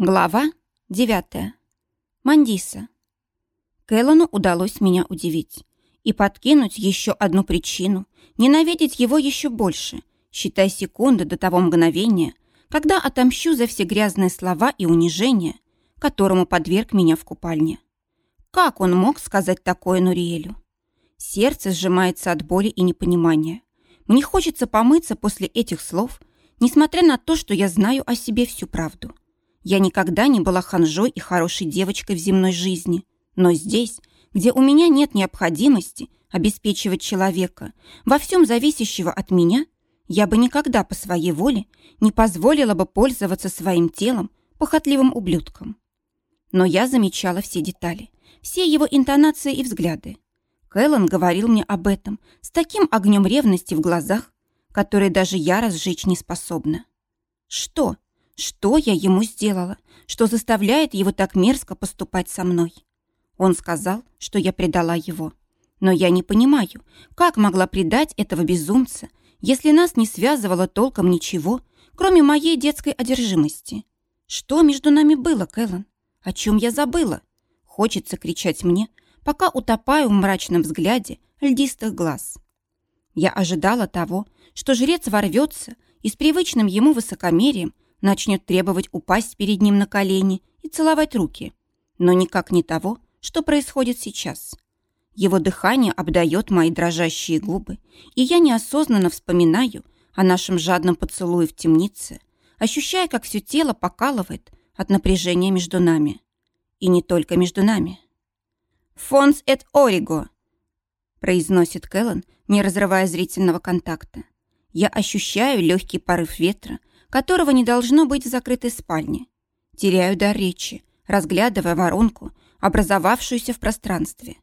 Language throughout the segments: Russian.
Глава 9. Мандиса. Кэллану удалось меня удивить и подкинуть еще одну причину ненавидеть его еще больше, считая секунды до того мгновения, когда отомщу за все грязные слова и унижения, которому подверг меня в купальне. Как он мог сказать такое Нуриэлю? Сердце сжимается от боли и непонимания. Мне хочется помыться после этих слов, несмотря на то, что я знаю о себе всю правду. Я никогда не была ханжой и хорошей девочкой в земной жизни, но здесь, где у меня нет необходимости обеспечивать человека, во всем зависящего от меня, я бы никогда по своей воле не позволила бы пользоваться своим телом похотливым ублюдком. Но я замечала все детали, все его интонации и взгляды. Кэллен говорил мне об этом с таким огнем ревности в глазах, который даже я разжечь не способна. Что? Что я ему сделала, что заставляет его так мерзко поступать со мной? Он сказал, что я предала его. Но я не понимаю, как могла предать этого безумца, если нас не связывало толком ничего, кроме моей детской одержимости. Что между нами было, Кэллен? О чем я забыла? Хочется кричать мне, пока утопаю в мрачном взгляде льдистых глаз. Я ожидала того, что жрец ворвется и с привычным ему высокомерием начнет требовать упасть перед ним на колени и целовать руки. Но никак не того, что происходит сейчас. Его дыхание обдает мои дрожащие губы, и я неосознанно вспоминаю о нашем жадном поцелуе в темнице, ощущая, как все тело покалывает от напряжения между нами. И не только между нами. «Фонс эт ориго», произносит Кэллен, не разрывая зрительного контакта. Я ощущаю легкий порыв ветра, которого не должно быть в закрытой спальне. Теряю дар речи, разглядывая воронку, образовавшуюся в пространстве.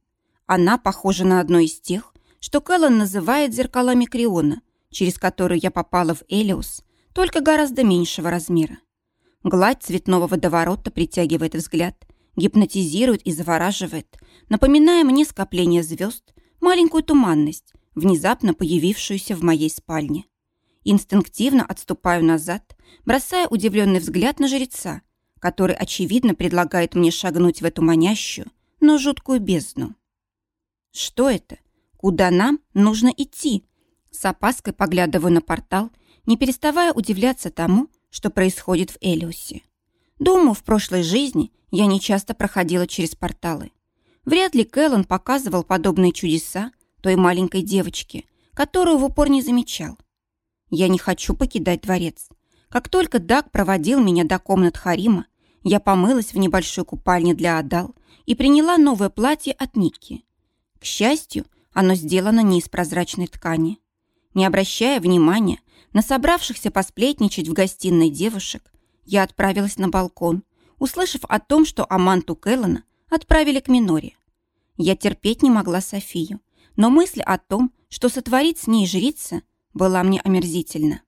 Она похожа на одну из тех, что Кэллен называет зеркалами Криона, через которую я попала в Элиус, только гораздо меньшего размера. Гладь цветного водоворота притягивает взгляд, гипнотизирует и завораживает, напоминая мне скопление звезд, маленькую туманность, внезапно появившуюся в моей спальне. Инстинктивно отступаю назад, бросая удивленный взгляд на жреца, который, очевидно, предлагает мне шагнуть в эту манящую, но жуткую бездну. Что это? Куда нам нужно идти? С опаской поглядываю на портал, не переставая удивляться тому, что происходит в Элиусе. Думаю, в прошлой жизни я не часто проходила через порталы. Вряд ли Кэллен показывал подобные чудеса той маленькой девочке, которую в упор не замечал. Я не хочу покидать дворец. Как только Даг проводил меня до комнат Харима, я помылась в небольшой купальне для Адал и приняла новое платье от Ники. К счастью, оно сделано не из прозрачной ткани. Не обращая внимания на собравшихся посплетничать в гостиной девушек, я отправилась на балкон, услышав о том, что Аманту Келлана отправили к Миноре. Я терпеть не могла Софию, но мысль о том, что сотворит с ней жрица – была мне омерзительна.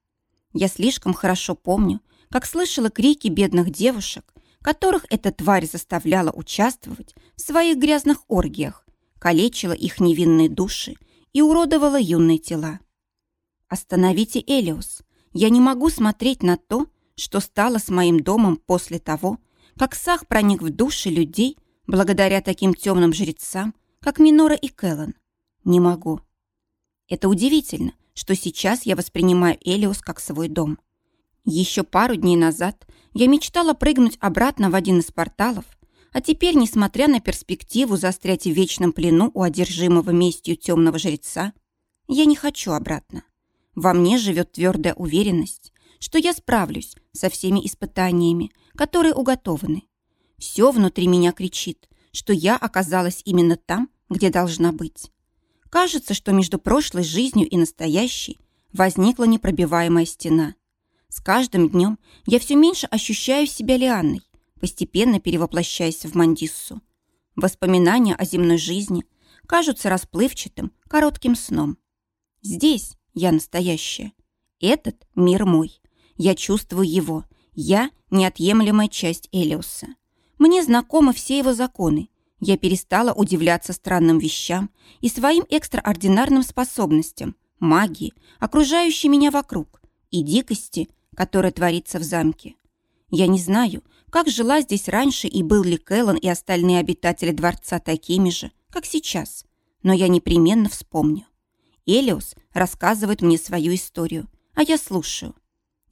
Я слишком хорошо помню, как слышала крики бедных девушек, которых эта тварь заставляла участвовать в своих грязных оргиях, калечила их невинные души и уродовала юные тела. «Остановите Элиус. Я не могу смотреть на то, что стало с моим домом после того, как Сах проник в души людей благодаря таким темным жрецам, как Минора и Келлен. Не могу. Это удивительно, что сейчас я воспринимаю Элиус как свой дом. Еще пару дней назад я мечтала прыгнуть обратно в один из порталов, а теперь, несмотря на перспективу застрять в вечном плену у одержимого местью темного жреца, я не хочу обратно. Во мне живет твердая уверенность, что я справлюсь со всеми испытаниями, которые уготованы. Все внутри меня кричит, что я оказалась именно там, где должна быть. Кажется, что между прошлой жизнью и настоящей возникла непробиваемая стена. С каждым днем я все меньше ощущаю себя Лианной, постепенно перевоплощаясь в Мандиссу. Воспоминания о земной жизни кажутся расплывчатым, коротким сном. Здесь я настоящая. Этот мир мой. Я чувствую его. Я – неотъемлемая часть Элиуса. Мне знакомы все его законы, я перестала удивляться странным вещам и своим экстраординарным способностям, магии, окружающей меня вокруг, и дикости, которая творится в замке. Я не знаю, как жила здесь раньше и был ли Кэллон и остальные обитатели дворца такими же, как сейчас, но я непременно вспомню. Элиос рассказывает мне свою историю, а я слушаю.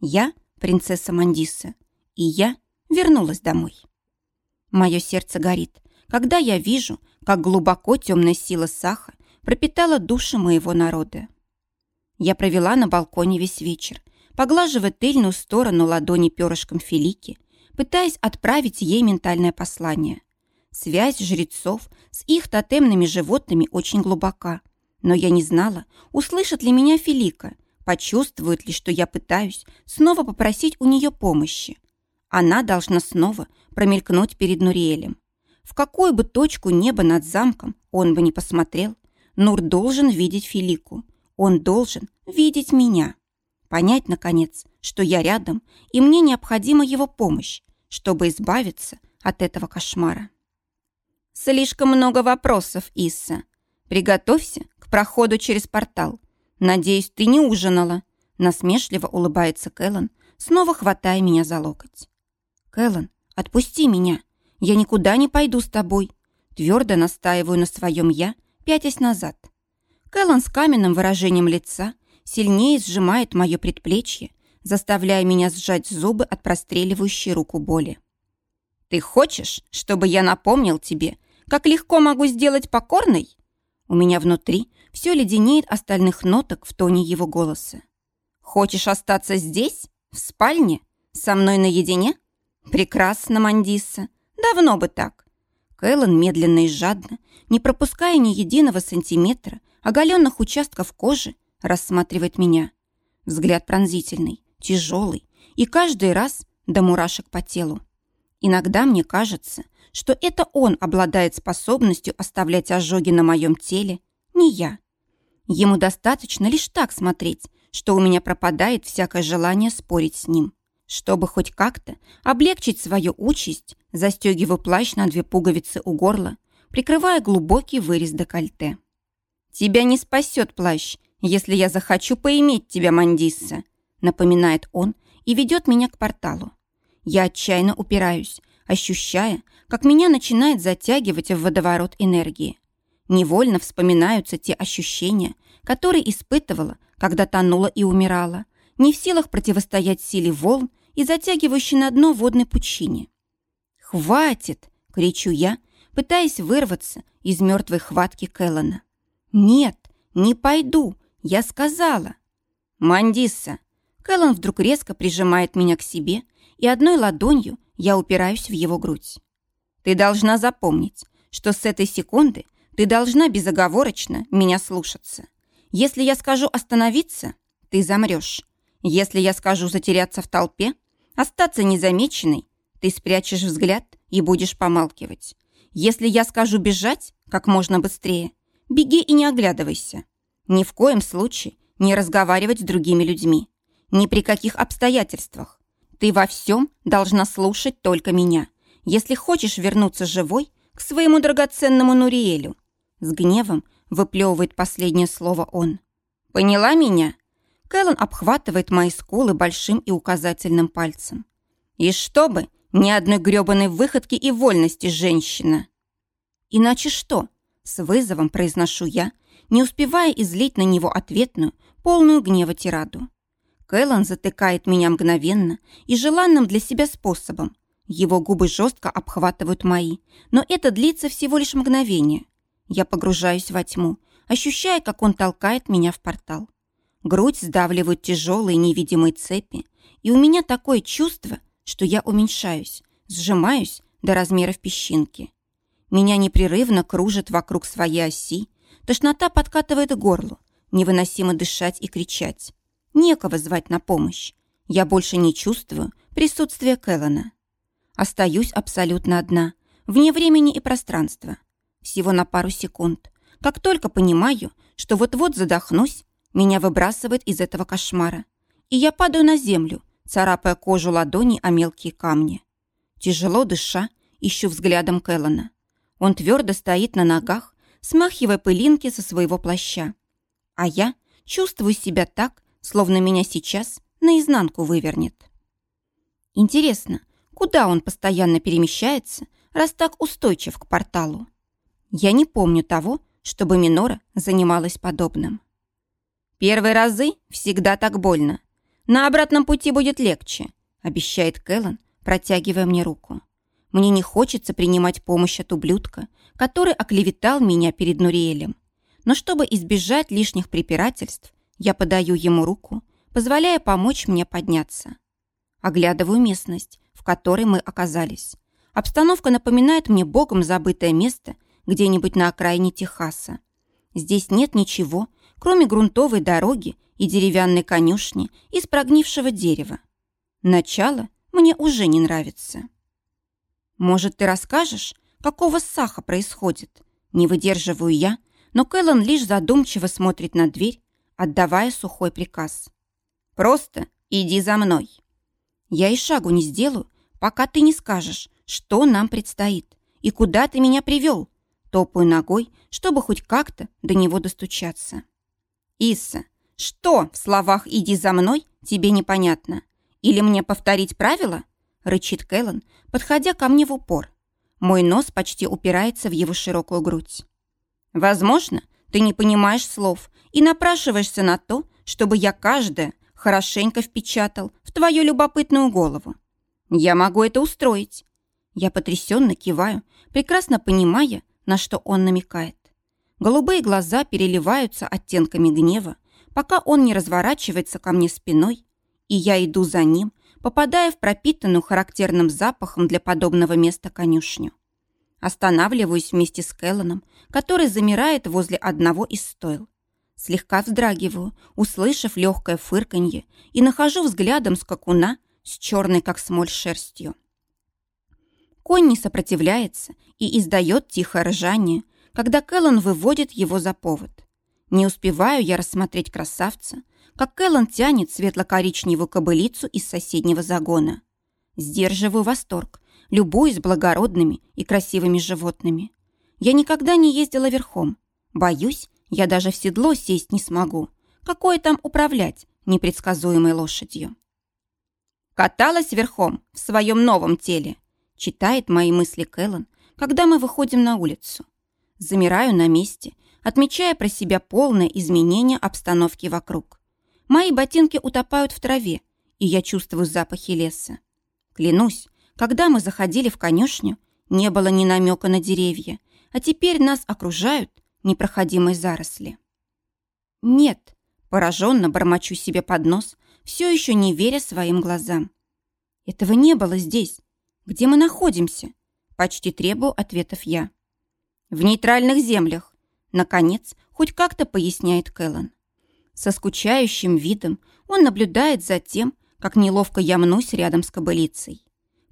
Я принцесса Мандиса, и я вернулась домой. Мое сердце горит, когда я вижу, как глубоко темная сила Саха пропитала души моего народа. Я провела на балконе весь вечер, поглаживая тыльную сторону ладони перышком Филики, пытаясь отправить ей ментальное послание. Связь жрецов с их тотемными животными очень глубока, но я не знала, услышит ли меня Филика, почувствует ли, что я пытаюсь снова попросить у нее помощи. Она должна снова промелькнуть перед Нуриэлем. В какую бы точку неба над замком он бы не посмотрел, Нур должен видеть Филику. Он должен видеть меня. Понять, наконец, что я рядом, и мне необходима его помощь, чтобы избавиться от этого кошмара. Слишком много вопросов, Исса. Приготовься к проходу через портал. Надеюсь, ты не ужинала. Насмешливо улыбается Кэллен, снова хватая меня за локоть. Кэллен, отпусти меня. Я никуда не пойду с тобой. Твердо настаиваю на своем «я», пятясь назад. Кэллен с каменным выражением лица сильнее сжимает мое предплечье, заставляя меня сжать зубы от простреливающей руку боли. «Ты хочешь, чтобы я напомнил тебе, как легко могу сделать покорной?» У меня внутри все леденеет остальных ноток в тоне его голоса. «Хочешь остаться здесь, в спальне, со мной наедине? Прекрасно, Мандиса, давно бы так». Кэллен медленно и жадно, не пропуская ни единого сантиметра оголенных участков кожи, рассматривает меня. Взгляд пронзительный, тяжелый и каждый раз до мурашек по телу. Иногда мне кажется, что это он обладает способностью оставлять ожоги на моем теле, не я. Ему достаточно лишь так смотреть, что у меня пропадает всякое желание спорить с ним. Чтобы хоть как-то облегчить свою участь, застегиваю плащ на две пуговицы у горла, прикрывая глубокий вырез декольте. «Тебя не спасет плащ, если я захочу поиметь тебя, Мандисса», напоминает он и ведет меня к порталу. Я отчаянно упираюсь, ощущая, как меня начинает затягивать в водоворот энергии. Невольно вспоминаются те ощущения, которые испытывала, когда тонула и умирала, не в силах противостоять силе волн и затягивающей на дно водной пучине. «Хватит!» — кричу я, пытаясь вырваться из мертвой хватки Кэллона. «Нет, не пойду!» Я сказала. «Мандисса!» Кэллон вдруг резко прижимает меня к себе, и одной ладонью я упираюсь в его грудь. «Ты должна запомнить, что с этой секунды ты должна безоговорочно меня слушаться. Если я скажу остановиться, ты замрешь. Если я скажу затеряться в толпе, остаться незамеченной, ты спрячешь взгляд и будешь помалкивать. Если я скажу бежать как можно быстрее, беги и не оглядывайся. Ни в коем случае не разговаривать с другими людьми. Ни при каких обстоятельствах. Ты во всем должна слушать только меня, если хочешь вернуться живой к своему драгоценному Нуриэлю. С гневом выплевывает последнее слово он. Поняла меня? Кэллон обхватывает мои скулы большим и указательным пальцем. И чтобы ни одной грёбаной выходки и вольности, женщина. Иначе что? С вызовом произношу я, не успевая излить на него ответную, полную гнева тираду. Кэллан затыкает меня мгновенно и желанным для себя способом. Его губы жестко обхватывают мои, но это длится всего лишь мгновение. Я погружаюсь во тьму, ощущая, как он толкает меня в портал. Грудь сдавливают тяжелые невидимые цепи, и у меня такое чувство, что я уменьшаюсь, сжимаюсь до размеров песчинки. Меня непрерывно кружит вокруг своей оси, Тошнота подкатывает к горлу. Невыносимо дышать и кричать. Некого звать на помощь. Я больше не чувствую присутствия Кэллона. Остаюсь абсолютно одна, вне времени и пространства. Всего на пару секунд. Как только понимаю, что вот-вот задохнусь, меня выбрасывает из этого кошмара. И я падаю на землю, царапая кожу ладони о мелкие камни. Тяжело дыша, ищу взглядом Кэллона. Он твердо стоит на ногах, смахивая пылинки со своего плаща. А я чувствую себя так, словно меня сейчас наизнанку вывернет. Интересно, куда он постоянно перемещается, раз так устойчив к порталу. Я не помню того, чтобы Минора занималась подобным. «Первые разы всегда так больно. На обратном пути будет легче», обещает Кэллен, протягивая мне руку. Мне не хочется принимать помощь от ублюдка, который оклеветал меня перед Нуриэлем. Но чтобы избежать лишних препирательств, я подаю ему руку, позволяя помочь мне подняться. Оглядываю местность, в которой мы оказались. Обстановка напоминает мне богом забытое место где-нибудь на окраине Техаса. Здесь нет ничего, кроме грунтовой дороги и деревянной конюшни из прогнившего дерева. Начало мне уже не нравится. Может, ты расскажешь, какого саха происходит? Не выдерживаю я, но Кэллон лишь задумчиво смотрит на дверь, отдавая сухой приказ. Просто иди за мной. Я и шагу не сделаю, пока ты не скажешь, что нам предстоит и куда ты меня привел. Топаю ногой, чтобы хоть как-то до него достучаться. Исса, что в словах «иди за мной» тебе непонятно? Или мне повторить правила? Рычит Кэллен, подходя ко мне в упор. Мой нос почти упирается в его широкую грудь. Возможно, ты не понимаешь слов и напрашиваешься на то, чтобы я каждое хорошенько впечатал в твою любопытную голову. Я могу это устроить. Я потрясенно киваю, прекрасно понимая, на что он намекает. Голубые глаза переливаются оттенками гнева, пока он не разворачивается ко мне спиной, и я иду за ним, попадая в пропитанную характерным запахом для подобного места конюшню. Останавливаюсь вместе с Келланом, который замирает возле одного из стойл. Слегка вздрагиваю, услышав легкое фырканье, и нахожу взглядом скакуна с черной, как смоль, шерстью. Конь не сопротивляется и издает тихое ржание, когда Кэллон выводит его за повод. Не успеваю я рассмотреть красавца, как Кэллон тянет светло-коричневую кобылицу из соседнего загона. Сдерживаю восторг, любуюсь благородными и красивыми животными. Я никогда не ездила верхом. Боюсь, я даже в седло сесть не смогу. Какое там управлять непредсказуемой лошадью? Каталась верхом в своем новом теле. Читает мои мысли Кэллен, когда мы выходим на улицу. Замираю на месте, отмечая про себя полное изменение обстановки вокруг. Мои ботинки утопают в траве, и я чувствую запахи леса. Клянусь, когда мы заходили в конюшню, не было ни намека на деревья, а теперь нас окружают непроходимой заросли. «Нет», – пораженно бормочу себе под нос, все еще не веря своим глазам. «Этого не было здесь. Где мы находимся?» Почти требую ответов я. «В нейтральных землях», – наконец, хоть как-то поясняет Кэллен. Со скучающим видом он наблюдает за тем, как неловко я мнусь рядом с кобылицей.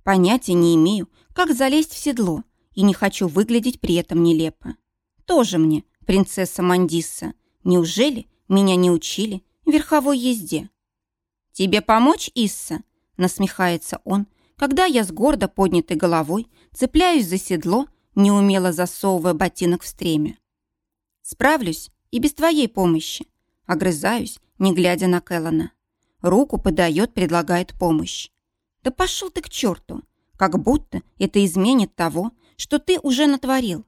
Понятия не имею, как залезть в седло, и не хочу выглядеть при этом нелепо. Тоже мне, принцесса Мандисса. Неужели меня не учили верховой езде? «Тебе помочь, Исса?» – насмехается он, когда я с гордо поднятой головой цепляюсь за седло, неумело засовывая ботинок в стремя. «Справлюсь и без твоей помощи», – огрызаюсь, не глядя на Келлана. Руку подает, предлагает помощь. «Да пошел ты к черту! Как будто это изменит того, что ты уже натворил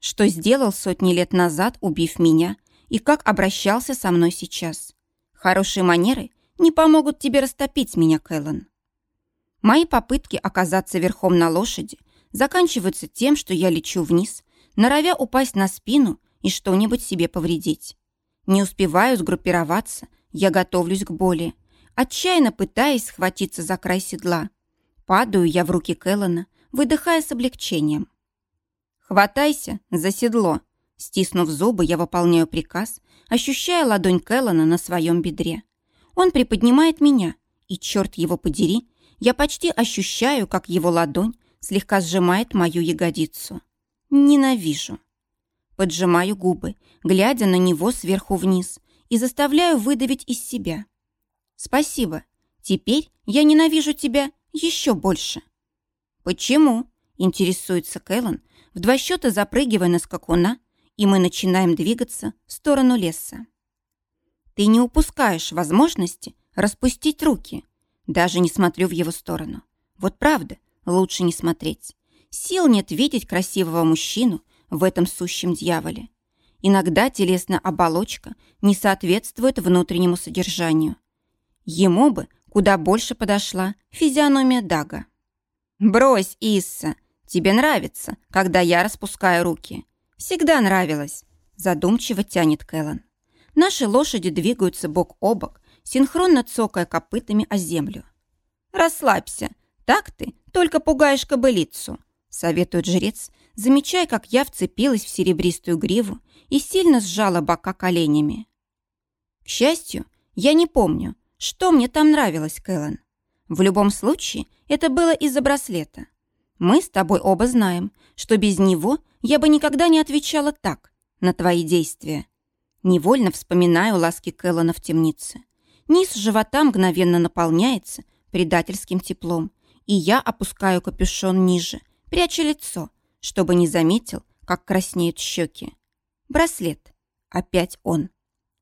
что сделал сотни лет назад, убив меня, и как обращался со мной сейчас. Хорошие манеры не помогут тебе растопить меня, Кэллен. Мои попытки оказаться верхом на лошади заканчиваются тем, что я лечу вниз, норовя упасть на спину и что-нибудь себе повредить. Не успеваю сгруппироваться, я готовлюсь к боли, отчаянно пытаясь схватиться за край седла. Падаю я в руки Кэллена, выдыхая с облегчением. «Хватайся за седло!» Стиснув зубы, я выполняю приказ, ощущая ладонь Келлана на своем бедре. Он приподнимает меня, и, черт его подери, я почти ощущаю, как его ладонь слегка сжимает мою ягодицу. Ненавижу. Поджимаю губы, глядя на него сверху вниз, и заставляю выдавить из себя. «Спасибо. Теперь я ненавижу тебя еще больше». «Почему?» – интересуется Кэллан, в два счета запрыгивая на скакуна, и мы начинаем двигаться в сторону леса. Ты не упускаешь возможности распустить руки. Даже не смотрю в его сторону. Вот правда, лучше не смотреть. Сил нет видеть красивого мужчину в этом сущем дьяволе. Иногда телесная оболочка не соответствует внутреннему содержанию. Ему бы куда больше подошла физиономия Дага. «Брось, Исса, тебе нравится, когда я распускаю руки. Всегда нравилось», – задумчиво тянет Кэлен. Наши лошади двигаются бок о бок, синхронно цокая копытами о землю. «Расслабься, так ты только пугаешь кобылицу», – советует жрец, замечая, как я вцепилась в серебристую гриву и сильно сжала бока коленями. К счастью, я не помню, что мне там нравилось, Кэлен. В любом случае, это было из-за браслета. Мы с тобой оба знаем, что без него я бы никогда не отвечала так на твои действия. Невольно вспоминаю ласки Кэллона в темнице. Низ живота мгновенно наполняется предательским теплом, и я опускаю капюшон ниже, пряча лицо, чтобы не заметил, как краснеют щеки. Браслет. Опять он.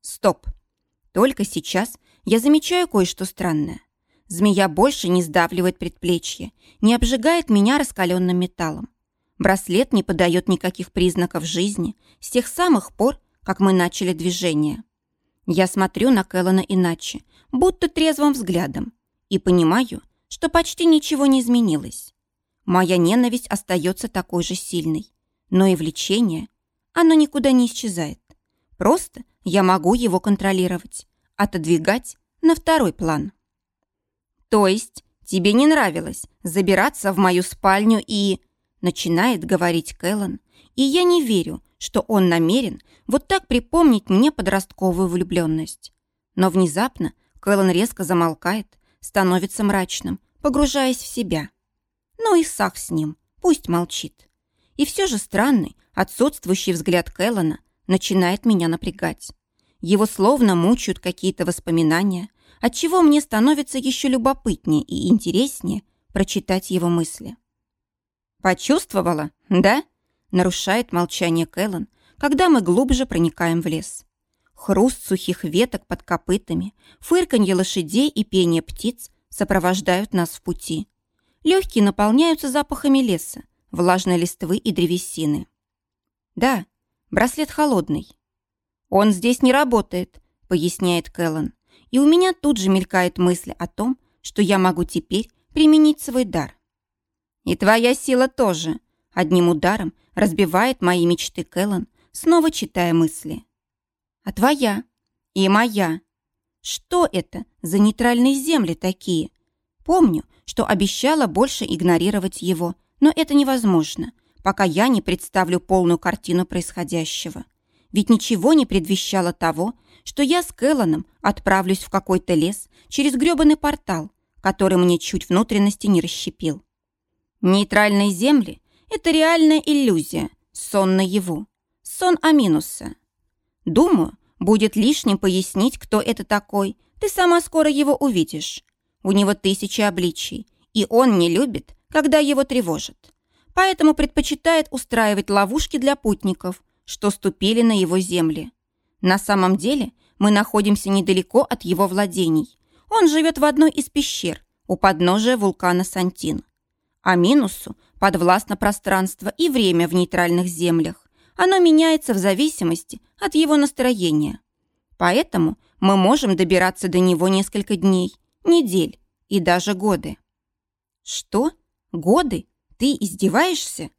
Стоп. Только сейчас я замечаю кое-что странное. Змея больше не сдавливает предплечье, не обжигает меня раскаленным металлом. Браслет не подает никаких признаков жизни с тех самых пор, как мы начали движение. Я смотрю на Кэллона иначе, будто трезвым взглядом, и понимаю, что почти ничего не изменилось. Моя ненависть остается такой же сильной, но и влечение, оно никуда не исчезает. Просто я могу его контролировать, отодвигать на второй план. То есть тебе не нравилось забираться в мою спальню и... Начинает говорить Кэллен, и я не верю, что он намерен вот так припомнить мне подростковую влюбленность. Но внезапно Кэллен резко замолкает, становится мрачным, погружаясь в себя. Ну и сах с ним, пусть молчит. И все же странный, отсутствующий взгляд Кэллена начинает меня напрягать. Его словно мучают какие-то воспоминания, отчего мне становится еще любопытнее и интереснее прочитать его мысли. «Почувствовала, да?» — нарушает молчание Кэллен, когда мы глубже проникаем в лес. Хруст сухих веток под копытами, фырканье лошадей и пение птиц сопровождают нас в пути. Легкие наполняются запахами леса, влажной листвы и древесины. Да, браслет холодный. Он здесь не работает, поясняет Кэллен. И у меня тут же мелькает мысль о том, что я могу теперь применить свой дар. И твоя сила тоже. Одним ударом разбивает мои мечты Кэллен, снова читая мысли. А твоя и моя. Что это за нейтральные земли такие? Помню, что обещала больше игнорировать его, но это невозможно, пока я не представлю полную картину происходящего. Ведь ничего не предвещало того, что я с Кэлланом отправлюсь в какой-то лес через грёбаный портал, который мне чуть внутренности не расщепил. Нейтральные земли — это реальная иллюзия, сон наяву, сон Аминуса. Думаю, будет лишним пояснить, кто это такой, ты сама скоро его увидишь. У него тысячи обличий, и он не любит, когда его тревожат. Поэтому предпочитает устраивать ловушки для путников, что ступили на его земли. На самом деле мы находимся недалеко от его владений. Он живет в одной из пещер у подножия вулкана Сантин. А минусу подвластно пространство и время в нейтральных землях. Оно меняется в зависимости от его настроения. Поэтому мы можем добираться до него несколько дней, недель и даже годы. Что? Годы? Ты издеваешься?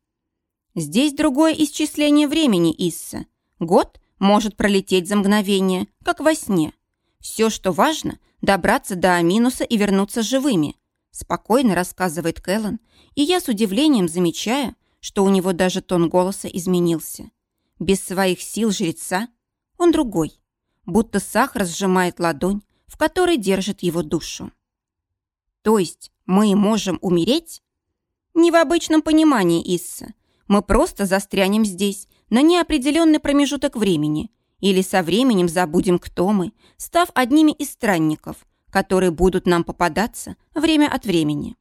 Здесь другое исчисление времени, Исса. Год может пролететь за мгновение, как во сне. Все, что важно, добраться до Аминуса и вернуться живыми, спокойно рассказывает Кэллен, и я с удивлением замечаю, что у него даже тон голоса изменился. Без своих сил жреца он другой, будто сахар сжимает ладонь, в которой держит его душу. То есть мы можем умереть? Не в обычном понимании, Исса. Мы просто застрянем здесь на неопределенный промежуток времени или со временем забудем, кто мы, став одними из странников, которые будут нам попадаться время от времени.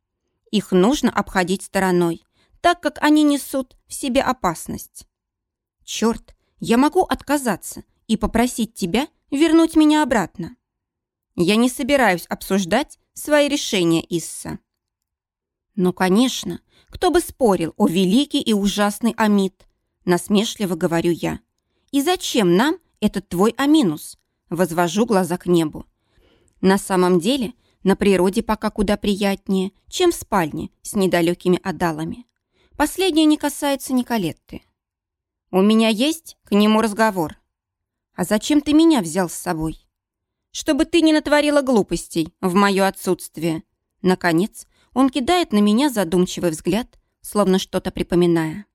Их нужно обходить стороной, так как они несут в себе опасность. Черт, я могу отказаться и попросить тебя вернуть меня обратно. Я не собираюсь обсуждать свои решения, Исса. Ну, конечно, кто бы спорил, о великий и ужасный Амид, насмешливо говорю я. И зачем нам этот твой Аминус? Возвожу глаза к небу. На самом деле, на природе пока куда приятнее, чем в спальне с недалекими адалами. Последнее не касается Николетты. У меня есть к нему разговор. А зачем ты меня взял с собой? Чтобы ты не натворила глупостей в мое отсутствие. Наконец, он кидает на меня задумчивый взгляд, словно что-то припоминая.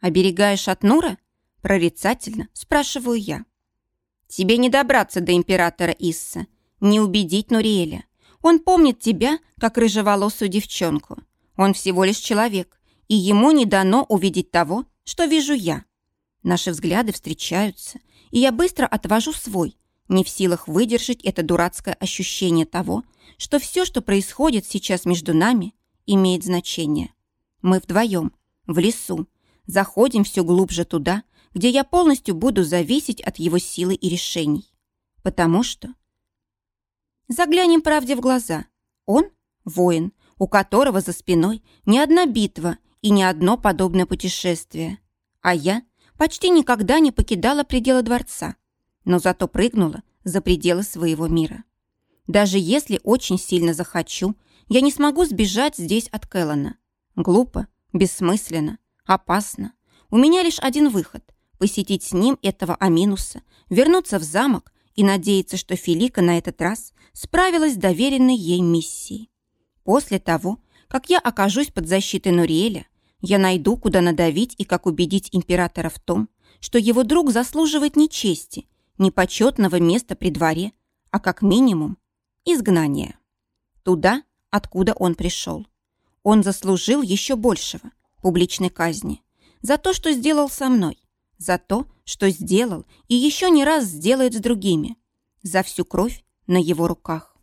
«Оберегаешь от Нура?» Прорицательно спрашиваю я. «Тебе не добраться до императора Исса, не убедить Нуриэля. Он помнит тебя, как рыжеволосую девчонку. Он всего лишь человек, и ему не дано увидеть того, что вижу я. Наши взгляды встречаются, и я быстро отвожу свой, не в силах выдержать это дурацкое ощущение того, что все, что происходит сейчас между нами, имеет значение. Мы вдвоем, в лесу, заходим все глубже туда, где я полностью буду зависеть от его силы и решений. Потому что... Заглянем правде в глаза. Он — воин, у которого за спиной ни одна битва и ни одно подобное путешествие. А я почти никогда не покидала пределы дворца, но зато прыгнула за пределы своего мира. Даже если очень сильно захочу, я не смогу сбежать здесь от Кэллона. Глупо, бессмысленно, опасно. У меня лишь один выход – посетить с ним этого Аминуса, вернуться в замок и надеяться, что Филика на этот раз справилась с доверенной ей миссией. После того, как я окажусь под защитой Нуриэля, я найду, куда надавить и как убедить императора в том, что его друг заслуживает не чести, не почетного места при дворе, а как минимум изгнания. Туда, откуда он пришел. Он заслужил еще большего, публичной казни, за то, что сделал со мной, за то, что сделал и еще не раз сделает с другими, за всю кровь на его руках.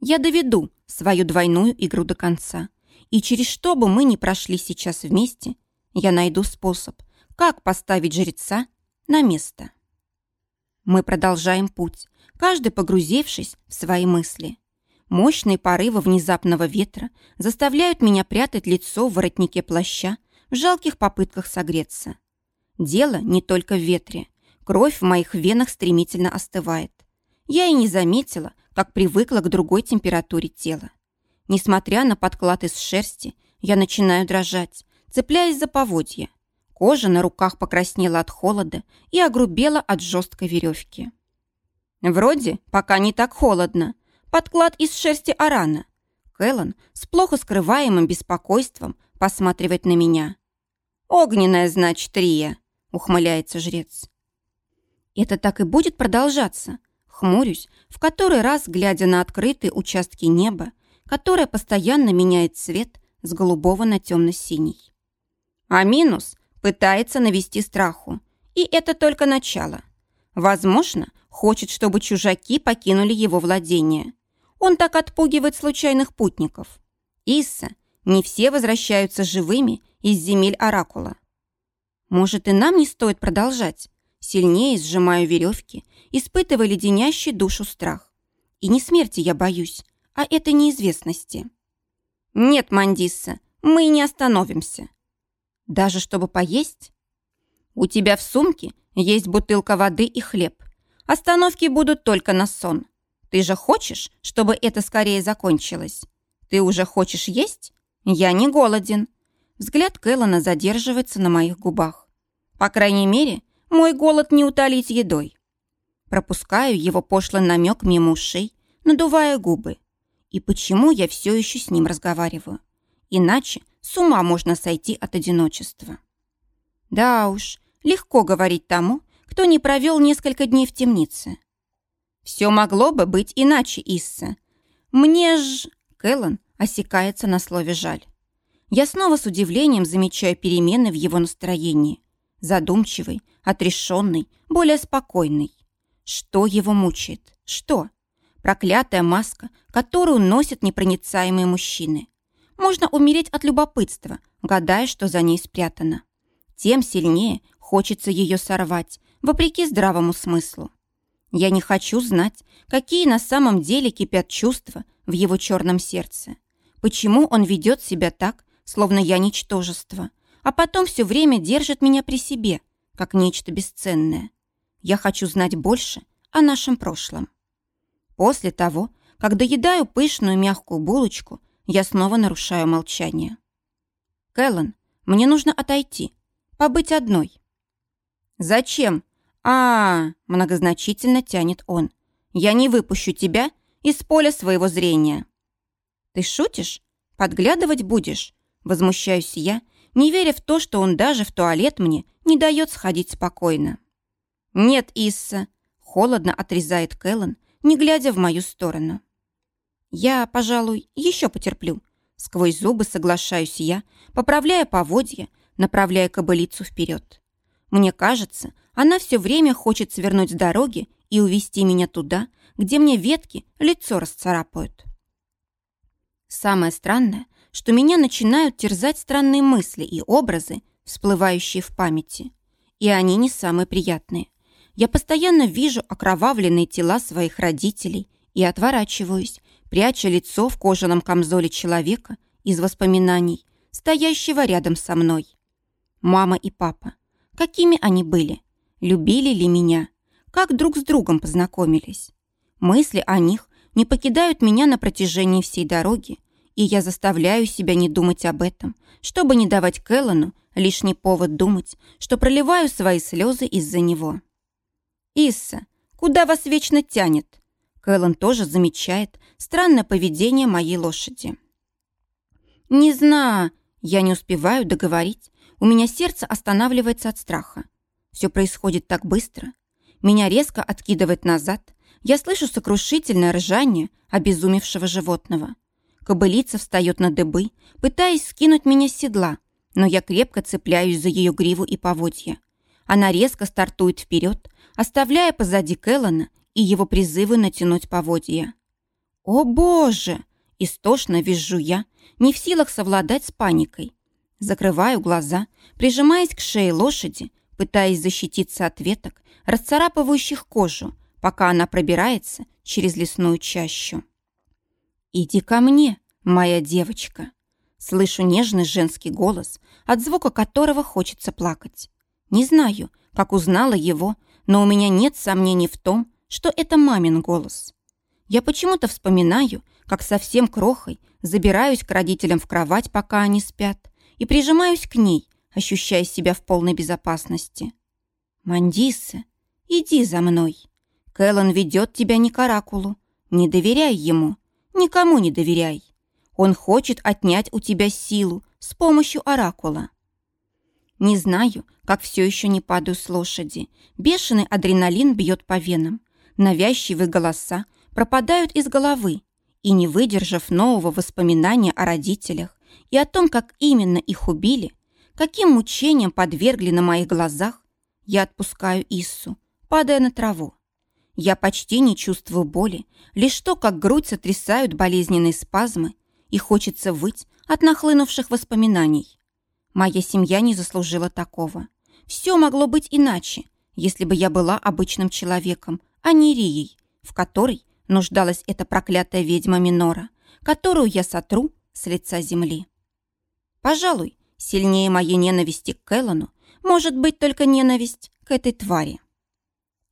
Я доведу свою двойную игру до конца, и через что бы мы ни прошли сейчас вместе, я найду способ, как поставить жреца на место. Мы продолжаем путь, каждый погрузившись в свои мысли. Мощные порывы внезапного ветра заставляют меня прятать лицо в воротнике плаща в жалких попытках согреться. Дело не только в ветре. Кровь в моих венах стремительно остывает. Я и не заметила, как привыкла к другой температуре тела. Несмотря на подклад из шерсти, я начинаю дрожать, цепляясь за поводья. Кожа на руках покраснела от холода и огрубела от жесткой веревки. Вроде пока не так холодно. Подклад из шерсти арана. Кэллон с плохо скрываемым беспокойством посматривает на меня. «Огненная, значит, Рия», — ухмыляется жрец. «Это так и будет продолжаться», — хмурюсь, в который раз глядя на открытые участки неба, которое постоянно меняет цвет с голубого на темно-синий. А минус пытается навести страху. И это только начало. Возможно, хочет, чтобы чужаки покинули его владение. Он так отпугивает случайных путников. Исса, не все возвращаются живыми из земель Оракула. Может, и нам не стоит продолжать? Сильнее сжимаю веревки, испытывая леденящий душу страх. И не смерти я боюсь, а этой неизвестности. Нет, Мандисса, мы не остановимся. Даже чтобы поесть? У тебя в сумке есть бутылка воды и хлеб. Остановки будут только на сон. Ты же хочешь, чтобы это скорее закончилось? Ты уже хочешь есть? Я не голоден. Взгляд Кэллона задерживается на моих губах. По крайней мере, мой голод не утолить едой. Пропускаю его пошлый намек мимо ушей, надувая губы. И почему я все еще с ним разговариваю? Иначе с ума можно сойти от одиночества. Да уж, легко говорить тому, кто не провел несколько дней в темнице. Все могло бы быть иначе, Исса. Мне ж... Кэллон осекается на слове «жаль». Я снова с удивлением замечаю перемены в его настроении. Задумчивый, отрешенный, более спокойный. Что его мучает? Что? Проклятая маска, которую носят непроницаемые мужчины. Можно умереть от любопытства, гадая, что за ней спрятано. Тем сильнее хочется ее сорвать, вопреки здравому смыслу. Я не хочу знать, какие на самом деле кипят чувства в его черном сердце. Почему он ведет себя так, словно я ничтожество, а потом все время держит меня при себе, как нечто бесценное? Я хочу знать больше о нашем прошлом. После того, как доедаю пышную мягкую булочку, я снова нарушаю молчание. «Кэллен, мне нужно отойти, побыть одной». «Зачем?» а, -а, -а многозначительно тянет он. «Я не выпущу тебя из поля своего зрения». «Ты шутишь? Подглядывать будешь?» Возмущаюсь я, не веря в то, что он даже в туалет мне не дает сходить спокойно. «Нет, Исса», — холодно отрезает Кэллен, не глядя в мою сторону. «Я, пожалуй, еще потерплю». Сквозь зубы соглашаюсь я, поправляя поводья, направляя кобылицу вперед. Мне кажется, она все время хочет свернуть с дороги и увести меня туда, где мне ветки лицо расцарапают. Самое странное, что меня начинают терзать странные мысли и образы, всплывающие в памяти. И они не самые приятные. Я постоянно вижу окровавленные тела своих родителей и отворачиваюсь, пряча лицо в кожаном камзоле человека из воспоминаний, стоящего рядом со мной. Мама и папа. Какими они были? Любили ли меня? Как друг с другом познакомились? Мысли о них не покидают меня на протяжении всей дороги, и я заставляю себя не думать об этом, чтобы не давать Кэллану лишний повод думать, что проливаю свои слезы из-за него. «Исса, куда вас вечно тянет?» Кэллен тоже замечает странное поведение моей лошади. «Не знаю», я не успеваю договорить. У меня сердце останавливается от страха. Все происходит так быстро. Меня резко откидывает назад. Я слышу сокрушительное ржание обезумевшего животного. Кобылица встает на дыбы, пытаясь скинуть меня с седла, но я крепко цепляюсь за ее гриву и поводья. Она резко стартует вперед, оставляя позади Кэллона и его призывы натянуть поводья. «О, Боже!» – истошно визжу я, не в силах совладать с паникой. Закрываю глаза, прижимаясь к шее лошади, пытаясь защититься от веток, расцарапывающих кожу, пока она пробирается через лесную чащу. «Иди ко мне, моя девочка!» Слышу нежный женский голос, от звука которого хочется плакать. Не знаю, как узнала его, но у меня нет сомнений в том, что это мамин голос. Я почему-то вспоминаю, как совсем крохой забираюсь к родителям в кровать, пока они спят, и прижимаюсь к ней, ощущая себя в полной безопасности. «Мандиса, иди за мной. Кэллон ведет тебя не к оракулу. Не доверяй ему. Никому не доверяй. Он хочет отнять у тебя силу с помощью оракула. Не знаю, как все еще не падаю с лошади. Бешеный адреналин бьет по венам. Навязчивые голоса пропадают из головы. И не выдержав нового воспоминания о родителях и о том, как именно их убили, каким мучением подвергли на моих глазах, я отпускаю Иссу, падая на траву. Я почти не чувствую боли, лишь то, как грудь сотрясают болезненные спазмы, и хочется выть от нахлынувших воспоминаний. Моя семья не заслужила такого. Все могло быть иначе, если бы я была обычным человеком, а не Рией, в которой нуждалась эта проклятая ведьма Минора, которую я сотру с лица земли. Пожалуй, сильнее моей ненависти к Кэллану может быть только ненависть к этой твари.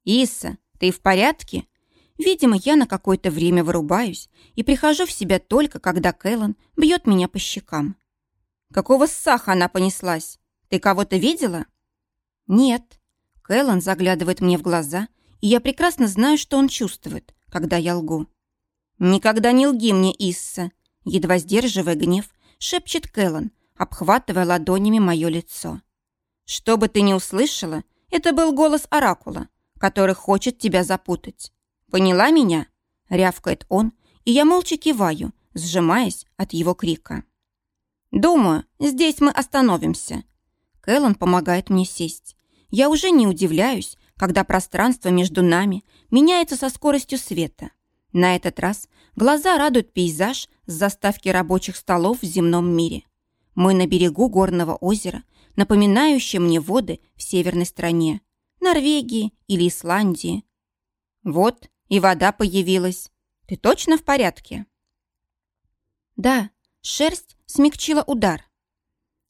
«Иса, ты в порядке?» Видимо, я на какое-то время вырубаюсь и прихожу в себя только, когда Кэллан бьет меня по щекам. Какого саха она понеслась? Ты кого-то видела?» «Нет». Кэллан заглядывает мне в глаза, и я прекрасно знаю, что он чувствует, когда я лгу. «Никогда не лги мне, Исса!» Едва сдерживая гнев, шепчет Кэллан, обхватывая ладонями мое лицо. «Что бы ты ни услышала, это был голос Оракула, который хочет тебя запутать. Поняла меня?» Рявкает он, и я молча киваю, сжимаясь от его крика. «Думаю, здесь мы остановимся». Кэллон помогает мне сесть. Я уже не удивляюсь, когда пространство между нами меняется со скоростью света. На этот раз глаза радуют пейзаж с заставки рабочих столов в земном мире. Мы на берегу горного озера, напоминающее мне воды в северной стране, Норвегии или Исландии. Вот, и вода появилась. Ты точно в порядке? Да, Шерсть смягчила удар.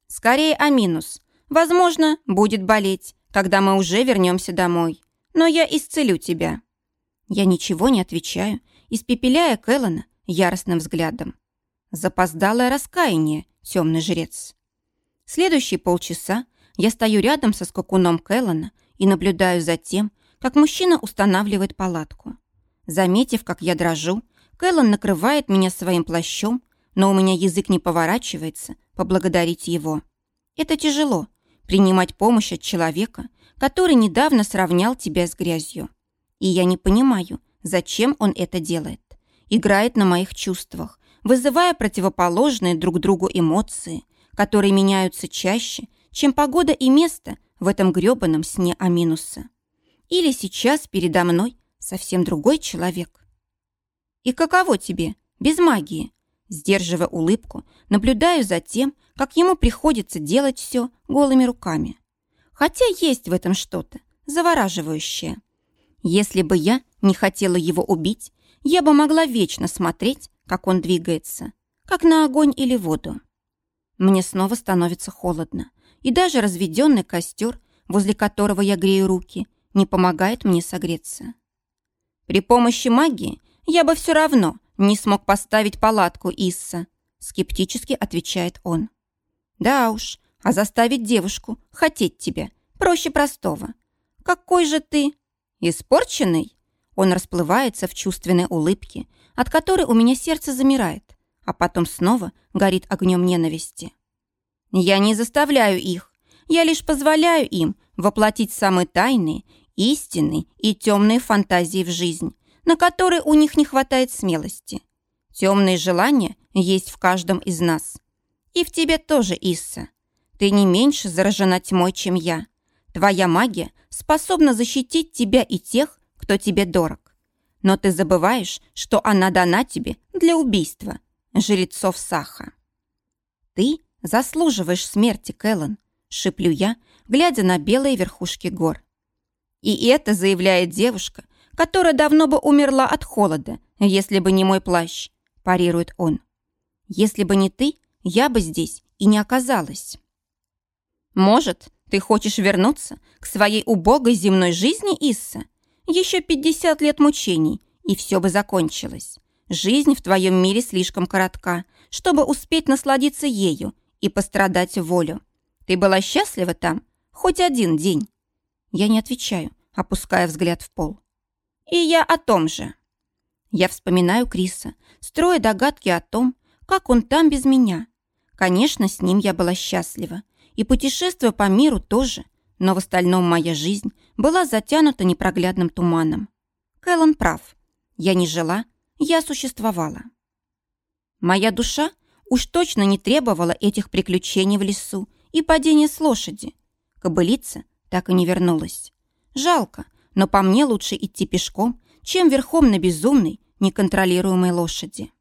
Скорее о минус. Возможно, будет болеть, когда мы уже вернемся домой. Но я исцелю тебя. Я ничего не отвечаю, испепеляя Кэллона яростным взглядом. Запоздалое раскаяние, темный жрец. Следующие полчаса я стою рядом со скакуном Кэллона и наблюдаю за тем, как мужчина устанавливает палатку. Заметив, как я дрожу, Кэллон накрывает меня своим плащом, но у меня язык не поворачивается поблагодарить его. Это тяжело — принимать помощь от человека, который недавно сравнял тебя с грязью. И я не понимаю, зачем он это делает. Играет на моих чувствах, вызывая противоположные друг другу эмоции, которые меняются чаще, чем погода и место в этом грёбаном сне Аминуса. Или сейчас передо мной совсем другой человек. И каково тебе, без магии? Сдерживая улыбку, наблюдаю за тем, как ему приходится делать все голыми руками. Хотя есть в этом что-то завораживающее. Если бы я не хотела его убить, я бы могла вечно смотреть, как он двигается, как на огонь или воду. Мне снова становится холодно и даже разведенный костер, возле которого я грею руки, не помогает мне согреться. При помощи магии я бы все равно не смог поставить палатку Исса, скептически отвечает он. Да уж, а заставить девушку хотеть тебя проще простого. Какой же ты испорченный? Он расплывается в чувственной улыбке, от которой у меня сердце замирает, а потом снова горит огнем ненависти. Я не заставляю их. Я лишь позволяю им воплотить самые тайные, истинные и темные фантазии в жизнь, на которые у них не хватает смелости. Темные желания есть в каждом из нас. И в тебе тоже, Исса. Ты не меньше заражена тьмой, чем я. Твоя магия способна защитить тебя и тех, кто тебе дорог. Но ты забываешь, что она дана тебе для убийства жрецов Саха. Ты «Заслуживаешь смерти, Кэллен», — шиплю я, глядя на белые верхушки гор. И это заявляет девушка, которая давно бы умерла от холода, если бы не мой плащ, парирует он. Если бы не ты, я бы здесь и не оказалась. Может, ты хочешь вернуться к своей убогой земной жизни, Исса? Еще 50 лет мучений, и все бы закончилось. Жизнь в твоем мире слишком коротка, чтобы успеть насладиться ею и пострадать в волю. Ты была счастлива там? Хоть один день?» Я не отвечаю, опуская взгляд в пол. «И я о том же». Я вспоминаю Криса, строя догадки о том, как он там без меня. Конечно, с ним я была счастлива. И путешествуя по миру тоже, но в остальном моя жизнь была затянута непроглядным туманом. Кэллон прав. Я не жила, я существовала. Моя душа уж точно не требовала этих приключений в лесу и падения с лошади. Кобылица так и не вернулась. Жалко, но по мне лучше идти пешком, чем верхом на безумной, неконтролируемой лошади.